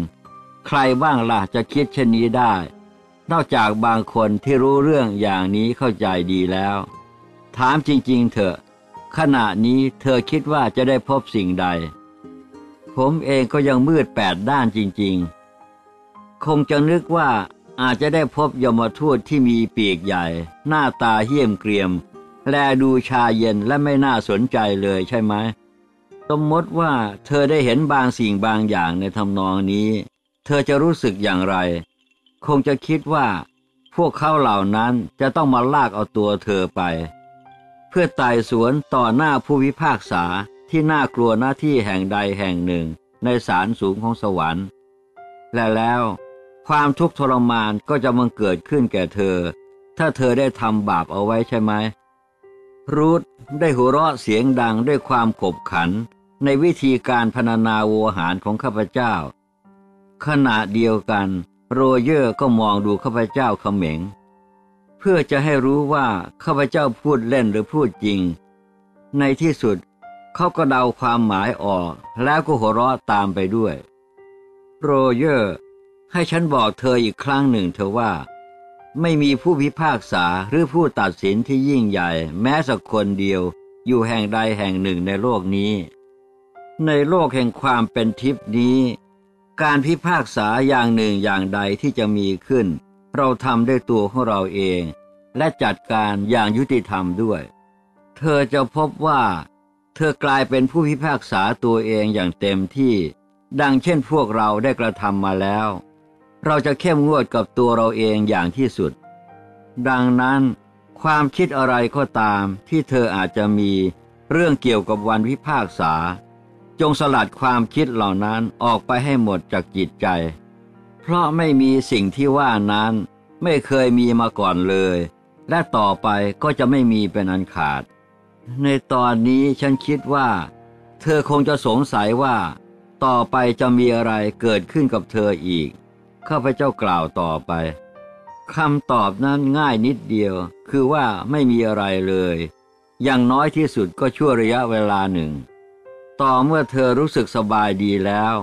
ใครบ้างล่ะจะคิดเช่นนี้ได้ นอกจากบางคนที่รู้เรื่องอย่างนี้เข้าใจดีแล้ว ถามจริง ๆ เถอะ ขณะนี้เธอคิดว่าจะได้พบสิ่งใด ผมเองก็ยังมืดแปดด้านจริง ๆ คงจะนึกว่า อาจจะได้พบยมทูตที่มีปีกใหญ่ หน้าตาเหี้ยมเกรียม แลดูชาเย็นและไม่น่าสนใจเลยใช่ไหมสมมติว่าเธอได้เห็นบางสิ่งบางอย่างในทำนองนี้ เธอจะรู้สึกอย่างไร คงจะคิดว่า พวกเขาเหล่านั้นจะต้องมาลากเอาตัวเธอไป เพื่อไต่สวนต่อหน้าผู้พิพากษาที่น่ากลัวหน้าที่แห่งใดแห่งหนึ่งในศาลสูงของสวรรค์ และแล้ว ความทุกข์ทรมานก็จะมังเกิดขึ้นแก่เธอ ถ้าเธอได้ทำบาปเอาไว้ใช่ไหม รูทได้หัวเราะเสียงดังด้วยความขบขัน ในวิธีการพรรณนาโวหารของข้าพเจ้า ขณะเดียวกัน โรเยอร์ก็มองดูข้าพเจ้าเขม็ง เพื่อจะให้รู้ว่าข้าพเจ้าพูดเล่นหรือพูดจริง ในที่สุดเขาก็เดาความหมายออกแล้วก็หัวเราะตามไปด้วย โรเยอร์ ให้ฉันบอกเธออีกครั้งหนึ่งเธอว่า ไม่มีผู้พิพากษาหรือผู้ตัดสินที่ยิ่งใหญ่ แม้สักคนเดียวอยู่แห่งใดแห่งหนึ่งในโลกนี้ ในโลกแห่งความเป็นทิพนี้ การพิพากษาอย่างหนึ่งอย่างใดที่จะมีขึ้น เราทำด้วยตัวของเราเอง และจัดการอย่างยุติธรรมด้วย เธอจะพบว่า เธอกลายเป็นผู้พิพากษาตัวเองอย่างเต็มที่ ดังเช่นพวกเราได้กระทำมาแล้ว เราจะเข้มงวดกับตัวเราเองอย่างที่สุด ดังนั้น ความคิดอะไรก็ตามที่เธออาจจะมีเรื่องเกี่ยวกับวันพิพากษา จงสลัดความคิดเหล่านั้นออกไปให้หมดจากจิตใจ เพราะไม่มีสิ่งที่ว่านั้นไม่เคยมีมาก่อนเลย และต่อไปก็จะไม่มีเป็นอันขาด ในตอนนี้ฉันคิดว่า เธอคงจะสงสัยว่า ต่อไปจะมีอะไรเกิดขึ้นกับเธออีก ข้าพเจ้ากล่าวต่อไปคำตอบนั้นง่ายนิดเดียว คือว่าไม่มีอะไรเลย อย่างน้อยที่สุดก็ชั่วระยะเวลาหนึ่ง ต่อเมื่อเธอรู้สึกสบายดีแล้ว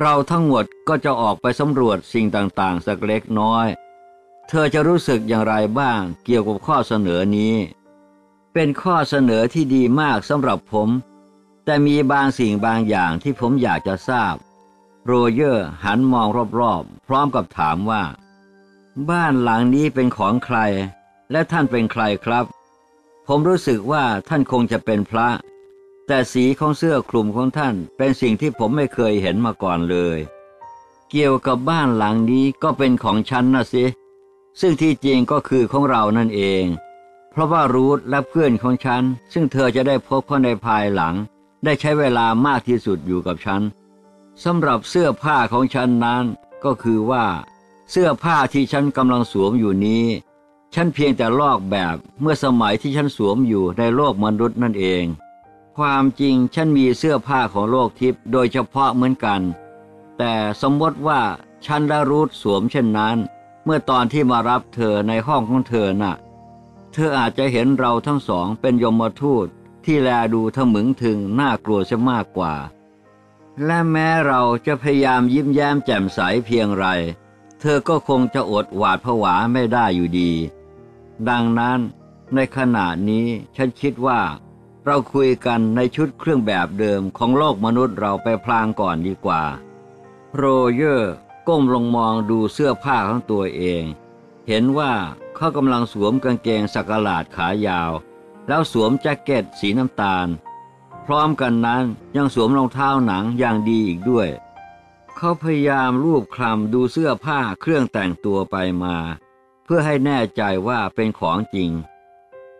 เราทั้งหมดก็จะออกไปสำรวจสิ่งต่างๆ สักเล็กน้อย เธอจะรู้สึกอย่างไรบ้างเกี่ยวกับข้อเสนอนี้ เป็นข้อเสนอที่ดีมากสำหรับผม แต่มีบางสิ่งบางอย่างที่ผมอยากจะทราบ โรเยอร์หันมองรอบๆ พร้อมกับถามว่า บ้านหลังนี้เป็นของใคร และท่านเป็นใครครับ ผมรู้สึกว่าท่านคงจะเป็นพระ แต่สีของเสื้อคลุมของท่านเป็นสิ่งที่ผมไม่เคยเห็นมาก่อนเลย เกี่ยวกับบ้านหลังนี้ก็เป็นของฉันนะสิ ซึ่งที่จริงก็คือของเรานั่นเอง เพราะว่ารูทและเพื่อนของฉัน ซึ่งเธอจะได้พบเขาในภายหลัง ได้ใช้เวลามากที่สุดอยู่กับฉัน สำหรับเสื้อผ้าของฉันนั้นก็คือว่า เสื้อผ้าที่ฉันกำลังสวมอยู่นี้ ฉันเพียงแต่ลอกแบบเมื่อสมัยที่ฉันสวมอยู่ในโลกมนุษย์นั่นเอง ความจริงฉันมีเสื้อผ้าของโลกทิพย์โดยเฉพาะเหมือนกัน แต่สมมติว่าฉันและรูทสวมเช่นนั้น เมื่อตอนที่มารับเธอในห้องของเธอน่ะ เธออาจจะเห็นเราทั้งสองเป็นยมทูตที่แลดูทะมึงถึงน่ากลัวซะมากกว่า และแม้เราจะพยายามยิ้มแย้มแจ่มใสเพียงไร เธอก็คงจะอดหวาดผวาไม่ได้อยู่ดี ดังนั้นในขณะนี้ฉันคิดว่า เราคุยกันในชุดเครื่องแบบเดิมของโลกมนุษย์เราไปพลางก่อนดีกว่า โรเยอร์ก้มลงมองดูเสื้อผ้าของตัวเอง เห็นว่าเขากำลังสวมกางเกงสักหลาดขายาว แล้วสวมแจ็คเก็ตสีน้ำตาล ร้อมกันนั้นยังสวมรองเท้าหนังอย่างดีอีกด้วย เขาพยายามรูปคลำดูเสื้อผ้าเครื่องแต่งตัวไปมา เพื่อให้แน่ใจว่าเป็นของจริง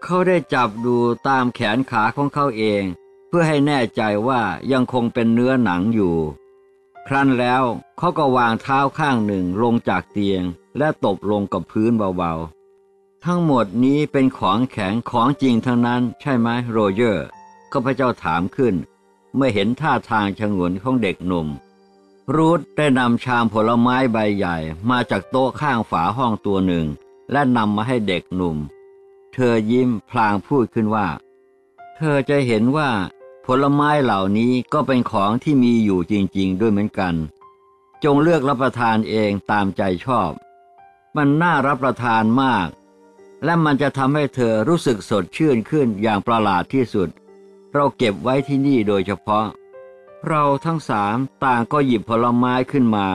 เขาได้จับดูตามแขนขาของเขาเอง เพื่อให้แน่ใจว่ายังคงเป็นเนื้อหนังอยู่ ครั้นแล้วเขาก็วางเท้าข้างหนึ่งลงจากเตียง และตบลงกับพื้นเบาๆ ทั้งหมดนี้เป็นของแข็งของจริงทั้งนั้นใช่ไหมโรเจอร์ ข้าพเจ้าถามขึ้น เมื่อเห็นท่าทางชงนของเด็กหนุ่ม รูธได้นำชามผลไม้ใบใหญ่มาจากโต๊ะข้างฝาห้องตัวหนึ่ง และนำมาให้เด็กหนุ่ม เธอยิ้มพลางพูดขึ้นว่า เธอจะเห็นว่าผลไม้เหล่านี้ก็เป็นของที่มีอยู่จริงๆ ด้วยเหมือนกัน จงเลือกรับประทานเองตามใจชอบ มันน่ารับประทานมาก และมันจะทำให้เธอรู้สึกสดชื่นขึ้นอย่างประหลาดที่สุด เราเก็บไว้ที่นี่โดยเฉพาะ เราทั้งสามต่างก็หยิบผลไม้ขึ้นมา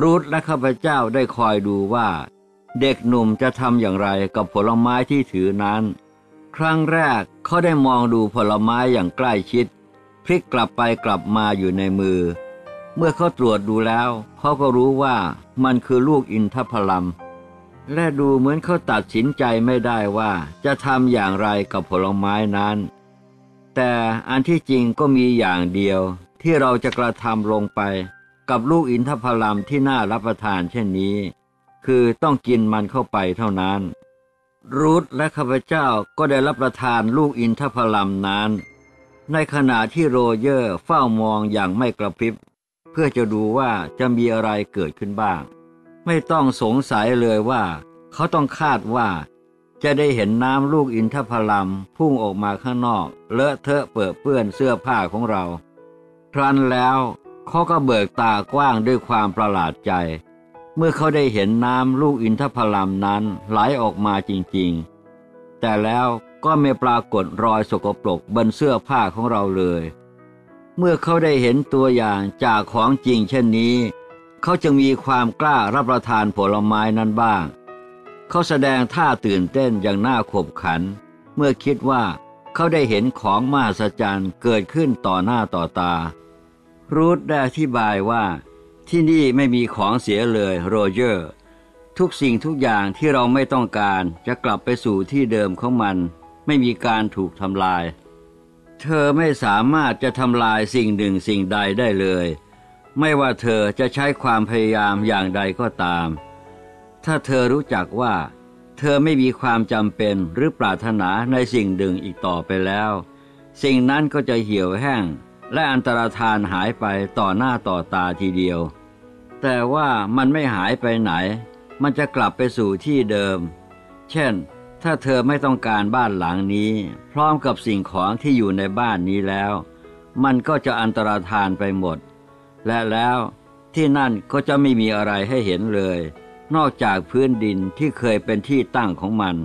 รูธและข้าพเจ้าได้คอยดูว่า เด็กหนุ่มจะทำอย่างไรกับผลไม้ที่ถือนั้น ครั้งแรกเขาได้มองดูผลไม้อย่างใกล้ชิด พลิกกลับไปกลับมาอยู่ในมือ เมื่อเขาตรวจดูแล้วเขาก็รู้ว่ามันคือลูกอินทผลัมและดูเหมือนเขาตัดสินใจไม่ได้ว่าจะทำอย่างไรกับผลไม้นั้น แต่อันที่จริงก็มีอย่างเดียว ที่เราจะกระทำลงไป กับลูกอินทผลัมที่น่ารับประทานเช่นนี้ คือต้องกินมันเข้าไปเท่านั้น รูธและข้าพเจ้าก็ได้รับประทานลูกอินทผลัมนั้น ในขณะที่โรเยอร์เฝ้ามองอย่างไม่กระพริบ เพื่อจะดูว่าจะมีอะไรเกิดขึ้นบ้าง ไม่ต้องสงสัยเลยว่า เขาต้องคาดว่า จะได้เห็นน้ำลูกอินทผลัมพุ่งออกมาข้างนอก เลอะเทอะเปื้อเปื้อนเสื้อผ้าของเรา ครั้นแล้วเขาก็เบิกตากว้างด้วยความประหลาดใจ เมื่อเขาได้เห็นน้ำลูกอินทผลัมนั้นไหลออกมาจริงๆ แต่แล้วก็ไม่ปรากฏรอยสกปรกบนเสื้อผ้าของเราเลย เมื่อเขาได้เห็นตัวอย่างจากของจริงเช่นนี้ เขาจึงมีความกล้ารับประทานผลไม้นั้นบ้าง เขาแสดงท่าตื่นเต้นอย่างน่าขบขัน เมื่อคิดว่าเขาได้เห็นของมหัศจรรย์เกิดขึ้นต่อหน้าต่อตา รูธได้อธิบายว่า ที่นี่ไม่มีของเสียเลยโรเจอร์ ทุกสิ่งทุกอย่างที่เราไม่ต้องการจะกลับไปสู่ที่เดิมของมัน ไม่มีการถูกทำลาย เธอไม่สามารถจะทำลายสิ่งหนึ่งสิ่งใดได้เลย ไม่ว่าเธอจะใช้ความพยายามอย่างใดก็ตาม ถ้าเธอรู้จักว่า เธอไม่มีความจำเป็นหรือปรารถนาในสิ่งหนึ่งอีกต่อไปแล้ว สิ่งนั้นก็จะเหี่ยวแห้ง และอันตรธานหายไปต่อหน้าต่อตาทีเดียว แต่ว่ามันไม่หายไปไหน มันจะกลับไปสู่ที่เดิม เช่น ถ้าเธอไม่ต้องการบ้านหลังนี้ พร้อมกับสิ่งของที่อยู่ในบ้านนี้แล้ว มันก็จะอันตรธานไปหมด และแล้วที่นั่นก็จะไม่มีอะไรให้เห็นเลย นอกจากพื้นดินที่เคยเป็นที่ตั้งของมัน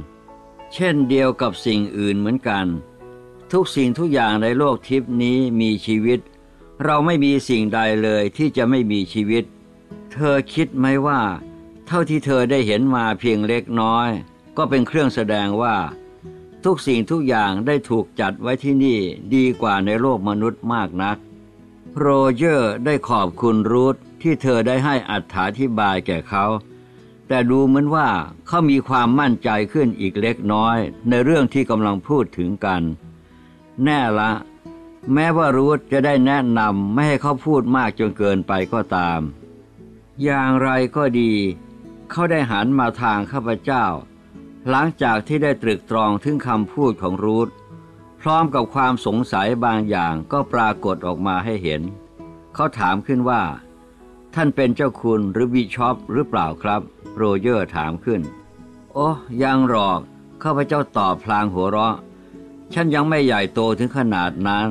เช่นเดียวกับสิ่งอื่นเหมือนกัน ทุกสิ่งทุกอย่างในโลกทิพนี้มีชีวิต เราไม่มีสิ่งใดเลยที่จะไม่มีชีวิต เธอคิดไหมว่า เท่าที่เธอได้เห็นมาเพียงเล็กน้อย ก็เป็นเครื่องแสดงว่า ทุกสิ่งทุกอย่างได้ถูกจัดไว้ที่นี่ดีกว่าในโลกมนุษย์มากนัก โรเจอร์ได้ขอบคุณรูทที่เธอได้ให้อัถาธิบายแก่เขา แต่ดูเหมือนว่าเขามีความมั่นใจขึ้นอีกเล็กน้อย ในเรื่องที่กำลังพูดถึงกัน แน่ละ แม้ว่ารูทจะได้แนะนำไม่ให้เขาพูดมากจนเกินไปก็ตาม อย่างไรก็ดี เขาได้หันมาทางข้าพเจ้า หลังจากที่ได้ตรึกตรองถึงคำพูดของรูทพร้อมกับความสงสัยบางอย่างก็ปรากฏออกมาให้เห็น เขาถามขึ้นว่า ท่านเป็นเจ้าคุณหรือบิชอปหรือเปล่าครับ โรเจอร์ถามขึ้น โอ้ยังหรอกข้าพเจ้าตอบพลางหัวเราะ ฉันยังไม่ใหญ่โตถึงขนาดนั้น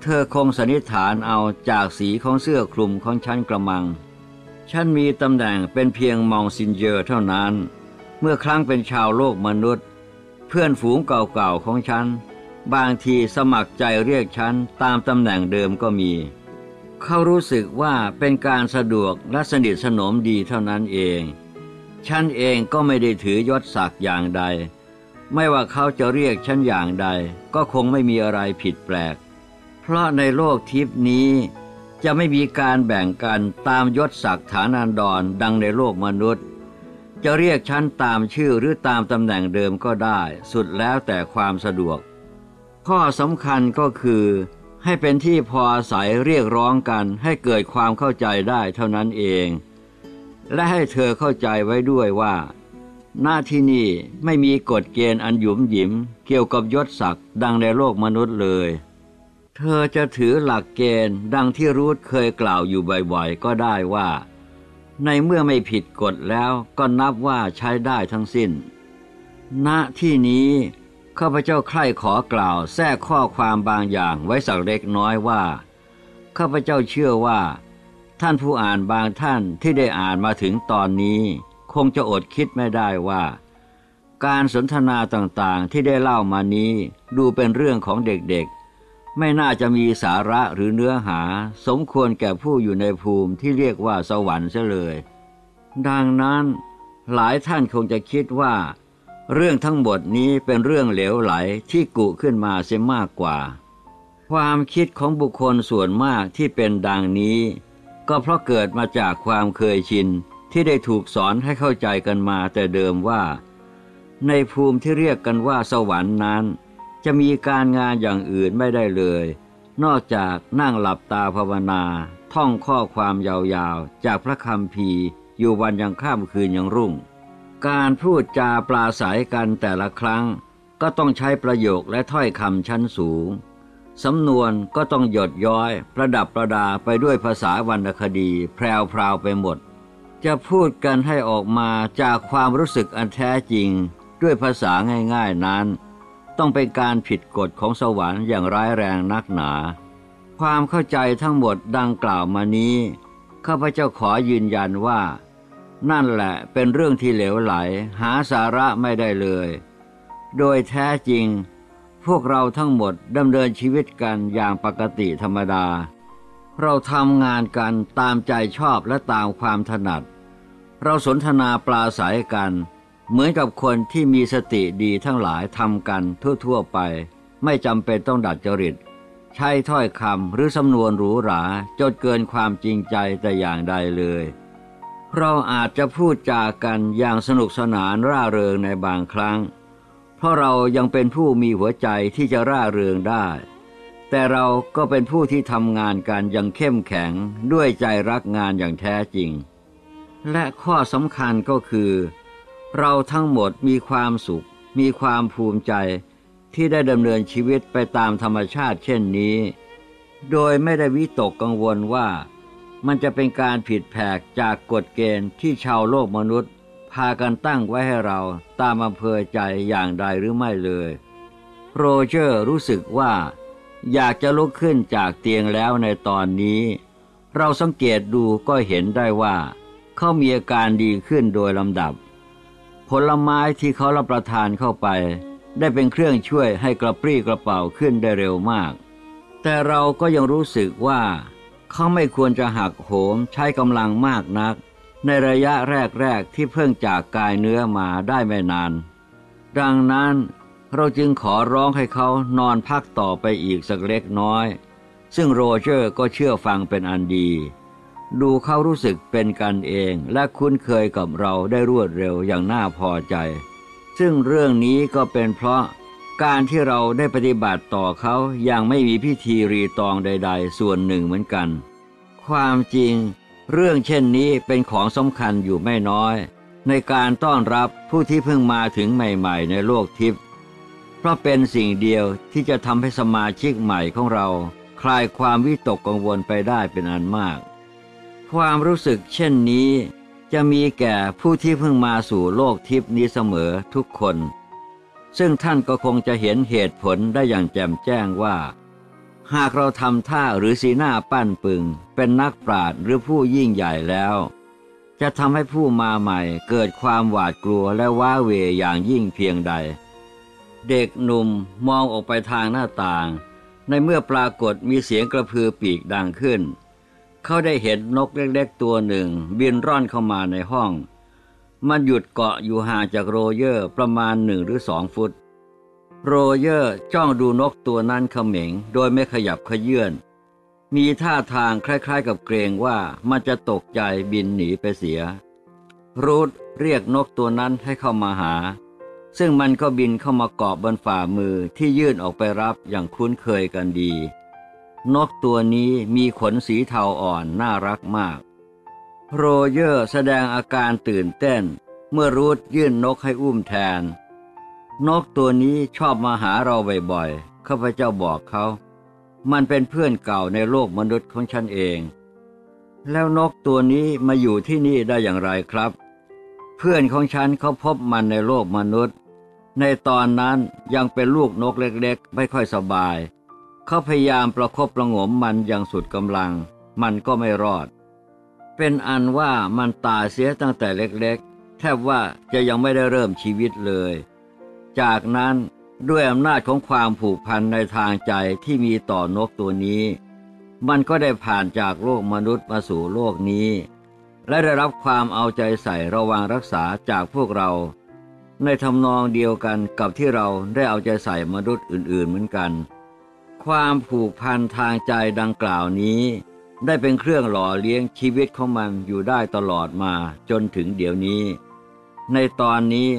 เธอคงสันนิษฐานเอาจากสีของเสื้อคลุมของฉันกระมัง ฉันมีตำแหน่งเป็นเพียงมองซินเยอร์เท่านั้น เมื่อครั้งเป็นชาวโลกมนุษย์ เพื่อนฝูงเก่าๆของฉัน บางทีสมัครใจเรียกฉันตามตำแหน่งเดิมก็มี เขารู้สึกว่าเป็นการสะดวกและสนิทสนมดีเท่านั้นเอง ฉันเองก็ไม่ได้ถือยศศักดิ์อย่างใด ไม่ว่าเขาจะเรียกฉันอย่างใด ก็คงไม่มีอะไรผิดแปลก เพราะในโลกทิพนี้จะไม่มีการแบ่งกันตามยศศักดิ์ฐานันดรดังในโลกมนุษย์ จะเรียกฉันตามชื่อหรือตามตำแหน่งเดิมก็ได้ สุดแล้วแต่ความสะดวก ข้อสำคัญก็คือ ให้เป็นที่พออาศัยเรียกร้องกันให้เกิดความเข้าใจได้เท่านั้นเอง และให้เธอเข้าใจไว้ด้วยว่า หน้าที่นี่ไม่มีกฎเกณฑ์อันหยุมหยิมเกี่ยวกับยศศักดิ์ดังในโลกมนุษย์เลย เธอจะถือหลักเกณฑ์ดังที่รูทเคยกล่าวอยู่บ่อยๆก็ได้ว่า ในเมื่อไม่ผิดกฎแล้วก็นับว่าใช้ได้ทั้งสิ้น ณที่นี้ ข้าพเจ้าใคร่ขอกล่าวแทรกข้อความบางอย่างไว้สักเล็กน้อยว่าข้าพเจ้าเชื่อว่า ท่านผู้อ่านบางท่านที่ได้อ่านมาถึงตอนนี้ คงจะอดคิดไม่ได้ว่า การสนทนาต่างๆที่ได้เล่ามานี้ดูเป็นเรื่องของเด็กๆ ไม่น่าจะมีสาระหรือเนื้อหา สมควรแก่ผู้อยู่ในภูมิที่เรียกว่าสวรรค์เสียเลย ดังนั้นหลายท่านคงจะคิดว่า เรื่องทั้งหมดนี้เป็นเรื่องเหลวไหลที่กุขึ้นมาเสียมากกว่า ความคิดของบุคคลส่วนมากที่เป็นดังนี้ ก็เพราะเกิดมาจากความเคยชินที่ได้ถูกสอนให้เข้าใจกันมาแต่เดิมว่า ในภูมิที่เรียกกันว่าสวรรค์นั้น จะมีการงานอย่างอื่นไม่ได้เลย นอกจากนั่งหลับตาภาวนา ท่องข้อความยาวๆ จากพระคำพีอยู่วันยังข้ามคืนยังรุ่ง การพูดจาปลาศัยกันแต่ละครั้ง ก็ต้องใช้ประโยคและถ้อยคำชั้นสูง สำนวนก็ต้องหยดย้อย ประดับประดาไปด้วยภาษาวรรณคดี แพรวๆไปหมด จะพูดกันให้ออกมาจากความรู้สึกอันแท้จริง ด้วยภาษาง่ายๆนั้น ต้องเป็นการผิดกฎของสวรรค์อย่างร้ายแรงนักหนา ความเข้าใจทั้งหมดดังกล่าวมานี้ข้าพเจ้าขอยืนยันว่า นั่นแหละเป็นเรื่องที่เหลวไหล หาสาระไม่ได้เลย โดยแท้จริง พวกเราทั้งหมดดำเนินชีวิตกันอย่างปกติธรรมดา เราทำงานกันตามใจชอบและตามความถนัด เราสนทนาปลาศัยกัน เหมือนกับคนที่มีสติดีทั้งหลายทำกันทั่วๆไป ไม่จำเป็นต้องดัดจริต ใช้ถ้อยคำหรือสำนวนหรูหราจนเกินความจริงใจแต่อย่างใดเลย เราอาจจะพูดจากันอย่างสนุกสนานร่าเริงในบางครั้ง เพราะเรายังเป็นผู้มีหัวใจที่จะร่าเริงได้ แต่เราก็เป็นผู้ที่ทำงานกันอย่างเข้มแข็งด้วยใจรักงานอย่างแท้จริง และข้อสำคัญก็คือ เราทั้งหมดมีความสุข มีความภูมิใจที่ได้ดำเนินชีวิตไปตามธรรมชาติเช่นนี้ โดยไม่ได้วิตกกังวลว่า มันจะเป็นการผิดแผกจากกฎเกณฑ์ที่ชาวโลกมนุษย์ พากันตั้งไว้ให้เราตามอำเภอใจอย่างใดหรือไม่เลย โรเจอร์รู้สึกว่า อยากจะลุกขึ้นจากเตียงแล้วในตอนนี้ เราสังเกตดูก็เห็นได้ว่า เขามีอาการดีขึ้นโดยลำดับ ผลไม้ที่เขารับประทานเข้าไป ได้เป็นเครื่องช่วยให้กระปรี้กระเป๋าขึ้นได้เร็วมาก แต่เราก็ยังรู้สึกว่า เขาไม่ควรจะหักโหมใช้กำลังมากนัก ในระยะแรก ๆ ที่เพิ่งจากกายเนื้อมาได้ไม่นาน ดังนั้นเราจึงขอร้องให้เขานอนพักต่อไปอีกสักเล็กน้อย ซึ่งโรเจอร์ก็เชื่อฟังเป็นอันดี ดูเขารู้สึกเป็นกันเองและคุ้นเคยกับเราได้รวดเร็วอย่างน่าพอใจ ซึ่งเรื่องนี้ก็เป็นเพราะ การที่เราได้ปฏิบัติต่อเขาอย่างไม่มีพิธีรีตองใด ๆ ส่วนหนึ่งเหมือนกัน ความจริง เรื่องเช่นนี้เป็นของสำคัญอยู่ไม่น้อย ในการต้อนรับผู้ที่เพิ่งมาถึงใหม่ ๆ ในโลกทิพย์เพราะเป็นสิ่งเดียวที่จะทำให้สมาชิกใหม่ของเรา คลายความวิตกกังวลไปได้เป็นอันมาก ความรู้สึกเช่นนี้ จะมีแก่ผู้ที่เพิ่งมาสู่โลกทิพย์นี้เสมอทุกคน ซึ่งท่านก็คงจะเห็นเหตุผลได้อย่างแจ่มแจ้งว่า หากเราทำท่าหรือสีหน้าปั้นปึง เป็นนักปราชญ์หรือผู้ยิ่งใหญ่แล้ว จะทำให้ผู้มาใหม่เกิดความหวาดกลัวและว้าเวอย่างยิ่งเพียงใด เด็กหนุ่มมองออกไปทางหน้าต่าง ในเมื่อปรากฏมีเสียงกระพือปีกดังขึ้น เขาได้เห็นนกเล็กๆตัวหนึ่ง บินร่อนเข้ามาในห้อง มันหยุดเกาะอยู่ห่างจากโรเยอร์ประมาณหนึ่งหรือสองฟุต โรเยอร์จ้องดูนกตัวนั้นเขม็งโดยไม่ขยับเขยื้อนมีท่าทางคล้ายๆกับเกรงว่ามันจะตกใจบินหนีไปเสีย รูทเรียกนกตัวนั้นให้เข้ามาหา ซึ่งมันก็บินเข้ามาเกาะบนฝ่ามือที่ยื่นออกไปรับอย่างคุ้นเคยกันดี นกตัวนี้มีขนสีเทาอ่อนน่ารักมาก โรเยอร์แสดงอาการตื่นเต้น เมื่อรูทยื่นนกให้อุ้มแทน นกตัวนี้ชอบมาหาเราบ่อยๆข้าพเจ้าบอกเขา มันเป็นเพื่อนเก่าในโลกมนุษย์ของฉันเอง แล้วนกตัวนี้มาอยู่ที่นี่ได้อย่างไรครับ เพื่อนของฉันเขาพบมันในโลกมนุษย์ ในตอนนั้นยังเป็นลูกนกเล็กๆ ไม่ค่อยสบาย เขาพยายามประคบประงมมันอย่างสุดกำลัง มันก็ไม่รอด เป็นอันว่ามันตายเสียตั้งแต่เล็กๆ แทบว่าจะยังไม่ได้เริ่มชีวิตเลย จากนั้นด้วยอำนาจของความผูกพันในทางใจที่มีต่อนกตัวนี้ มันก็ได้ผ่านจากโลกมนุษย์มาสู่โลกนี้ และได้รับความเอาใจใส่ระวังรักษาจากพวกเรา ในทำนองเดียวกันกับที่เราได้เอาใจใส่มนุษย์อื่นๆเหมือนกัน ความผูกพันทางใจดังกล่าวนี้ ได้เป็นเครื่องหล่อเลี้ยงชีวิตของมันอยู่ได้ตลอดมาจนถึงเดี๋ยวนี้ ในตอนนี้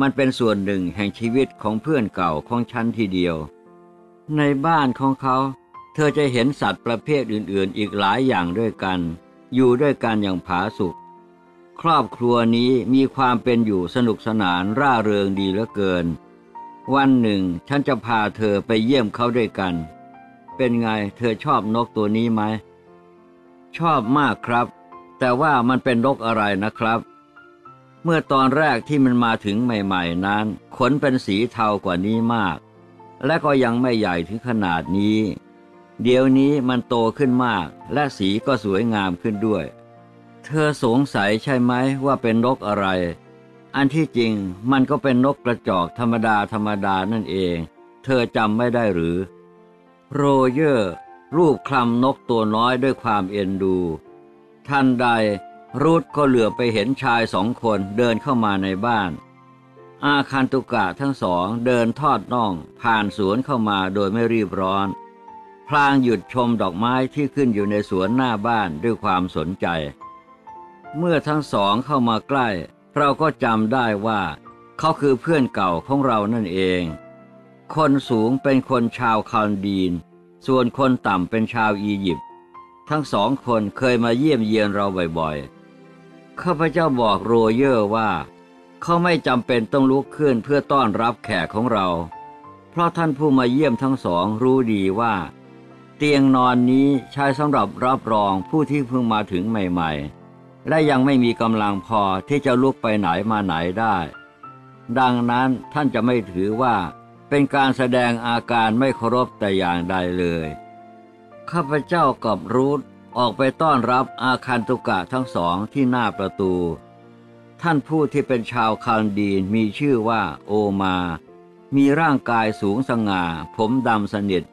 มันเป็นส่วนหนึ่งแห่งชีวิตของเพื่อนเก่าของฉันทีเดียว ในบ้านของเขา เธอจะเห็นสัตว์ประเภทอื่นๆ อีกหลายอย่างด้วยกัน อยู่ด้วยกันอย่างผาสุกครอบครัวนี้มีความเป็นอยู่สนุกสนานร่าเริงดีเหลือเกิน วันหนึ่งฉันจะพาเธอไปเยี่ยมเขาด้วยกัน เป็นไงเธอชอบนกตัวนี้ไหม ชอบมากครับ แต่ว่ามันเป็นนกอะไรนะครับ เมื่อตอนแรกที่มันมาถึงใหม่ๆนั้น ขนเป็นสีเทากว่านี้มาก และก็ยังไม่ใหญ่ถึงขนาดนี้ เดี๋ยวนี้มันโตขึ้นมาก และสีก็สวยงามขึ้นด้วย เธอสงสัยใช่ไหมว่าเป็นนกอะไร อันที่จริงมันก็เป็นนกกระจอกธรรมดาธรรมดานั่นเอง เธอจำไม่ได้หรือ โรเยอร์ รูปคลำนกตัวน้อยด้วยความเอ็นดู ทันใดรูทก็เหลือไปเห็นชายสองคนเดินเข้ามาในบ้าน อาคันตุกะทั้งสองเดินทอดน่องผ่านสวนเข้ามาโดยไม่รีบร้อน พลางหยุดชมดอกไม้ที่ขึ้นอยู่ในสวนหน้าบ้านด้วยความสนใจ เมื่อทั้งสองเข้ามาใกล้ เราก็จำได้ว่า เขาคือเพื่อนเก่าของเรานั่นเอง คนสูงเป็นคนชาวคาลดีน ส่วนคนต่ำเป็นชาวอียิปต์ ทั้งสองคนเคยมาเยี่ยมเยียนเราบ่อยๆ ข้าพเจ้าบอกโรเยอร์ว่า เขาไม่จำเป็นต้องลุกขึ้นเพื่อต้อนรับแขกของเรา เพราะท่านผู้มาเยี่ยมทั้งสองรู้ดีว่า เตียงนอนนี้ใช้สำหรับรับรองผู้ที่เพิ่งมาถึงใหม่ๆ และยังไม่มีกำลังพอที่จะลุกไปไหนมาไหนได้ ดังนั้นท่านจะไม่ถือว่า เป็นการแสดงอาการไม่เคารพแต่อย่างใดเลย ข้าพเจ้ากับรูธออกไปต้อนรับอาคันตุกะทั้งสองที่หน้าประตู ท่านผู้ที่เป็นชาวคาลดีนมีชื่อว่าโอมา มีร่างกายสูงสง่า ผมดำสนิท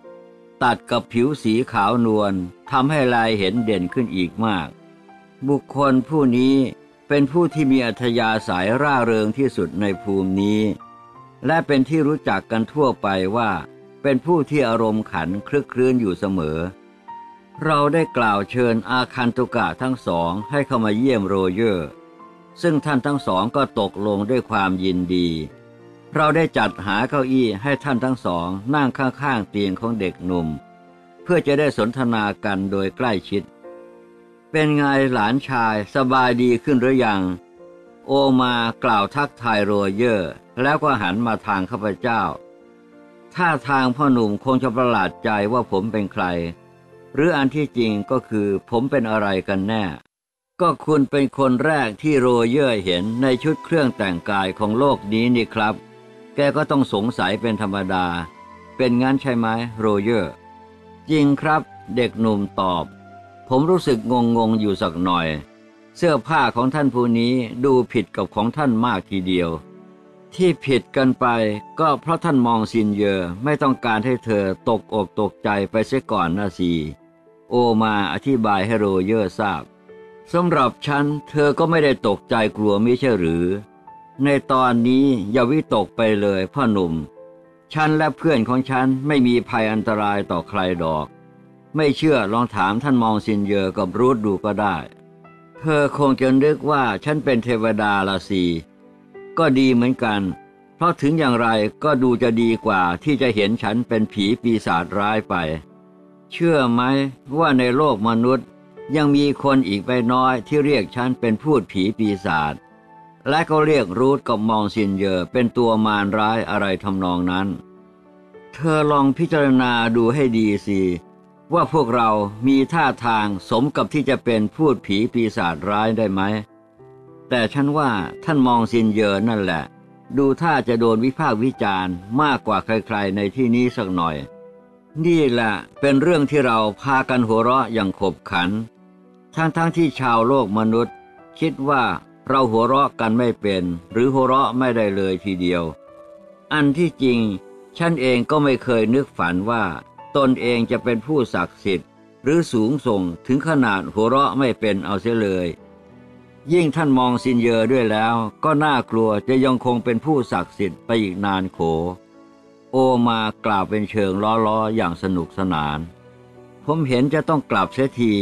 ตัดกับผิวสีขาวนวลทำให้ลายเห็นเด่นขึ้นอีกมาก บุคคลผู้นี้เป็นผู้ที่มีอัธยาศัยร่าเริงที่สุดในภูมินี้ และเป็นที่รู้จักกันทั่วไปว่า เป็นผู้ที่อารมณ์ขันคลึกครื้นอยู่เสมอ เราได้กล่าวเชิญอาคันตุกะทั้งสองให้เข้ามาเยี่ยมโรเยอร์ ซึ่งท่านทั้งสองก็ตกลงด้วยความยินดี เราได้จัดหาเก้าอี้ให้ท่านทั้งสองนั่งข้างๆเตียงของเด็กหนุ่ม เพื่อจะได้สนทนากันโดยใกล้ชิด เป็นไงหลานชายสบายดีขึ้นหรือยัง โอมากล่าวทักทายโรเยอร์ แล้วก็หันมาทางข้าพเจ้า ท่าทางพ่อหนุ่มคงจะประหลาดใจว่าผมเป็นใคร หรืออันที่จริงก็คือผมเป็นอะไรกันแน่ ก็คุณเป็นคนแรกที่โรเยอร์เห็นในชุดเครื่องแต่งกายของโลกนี้นี่ครับ แกก็ต้องสงสัยเป็นธรรมดา เป็นงั้นใช่ไหมโรเยอร์ จริงครับ เด็กหนุ่มตอบ ผมรู้สึกงงงอยู่สักหน่อย เสื้อผ้าของท่านผู้นี้ดูผิดกับของท่านมากทีเดียว ที่ผิดกันไปก็เพราะท่านมองซินเยอร์ไม่ต้องการให้เธอตกอกตกใจไปเสียก่อนนะสิโอมาอธิบายให้โรเยอร์ทราบสำหรับฉันเธอก็ไม่ได้ตกใจกลัวไม่ใช่หรือ ในตอนนี้อย่าวิตกไปเลยพ่อหนุ่ม ฉันและเพื่อนของฉันไม่มีภัยอันตรายต่อใครดอก ไม่เชื่อลองถามท่านมองซินเยอร์กับรูทดูก็ได้ เธอคงจะนึกว่าฉันเป็นเทวดาละสิ ก็ดีเหมือนกัน เพราะถึงอย่างไรก็ดูจะดีกว่าที่จะเห็นฉันเป็นผีปีศาจร้ายไป เชื่อไหมว่าในโลกมนุษย์ยังมีคนอีกไม่น้อยที่เรียกฉันเป็นภูตผีปีศาจและก็เรียกรูทกับมองซินเยอร์เป็นตัวมารร้ายอะไรทำนองนั้น เธอลองพิจารณาดูให้ดีสิว่าพวกเรามีท่าทางสมกับที่จะเป็นภูตผีปีศาจร้ายได้ไหม แต่ฉันว่าท่านมองซินเยอร์นั่นแหละ ดูท่าจะโดนวิพากษ์วิจารณ์มากกว่าใครๆในที่นี้สักหน่อย นี่แหละเป็นเรื่องที่เราพากันหัวเราะอย่างขบขัน ทั้งๆทที่ชาวโลกมนุษย์ คิดว่าเราหัวเราะกันไม่เป็น หรือหัวเราะไม่ได้เลยทีเดียว อันที่จริง ฉันเองก็ไม่เคยนึกฝันว่า ตนเองจะเป็นผู้ศักดิ์สิทธิ์ หรือสูงส่งถึงขนาดหัวเราะไม่เป็นเอาเสียเลย ยิ่งท่านมองซินเยอร์ด้วยแล้ว ก็น่ากลัวจะยังคงเป็นผู้ศักดิ์สิทธิ์ไปอีกนานโข โอมากล่าวเป็นเชิงล้อๆ อย่างสนุกสนาน ผมเห็นจะต้องกลับเสียที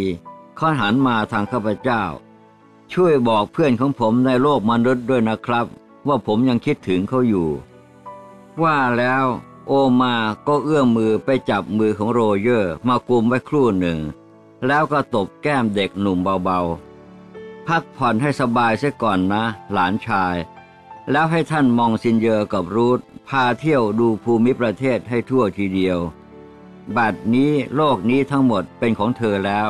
เขาหันมาทางข้าพเจ้า ช่วยบอกเพื่อนของผมในโลกมนุษย์ด้วยนะครับ ว่าผมยังคิดถึงเขาอยู่ ว่าแล้วโอมาก็เอื้อมมือไปจับมือของโรเยอร์มากุมไว้ครู่หนึ่ง แล้วก็ตบแก้มเด็กหนุ่มเบาๆ พักผ่อนให้สบายเสียก่อนนะ หลานชาย แล้วให้ท่านมองซินเยอร์กับรูทพาเที่ยวดูภูมิประเทศให้ทั่วทีเดียว บัดนี้โลกนี้ทั้งหมดเป็นของเธอแล้ว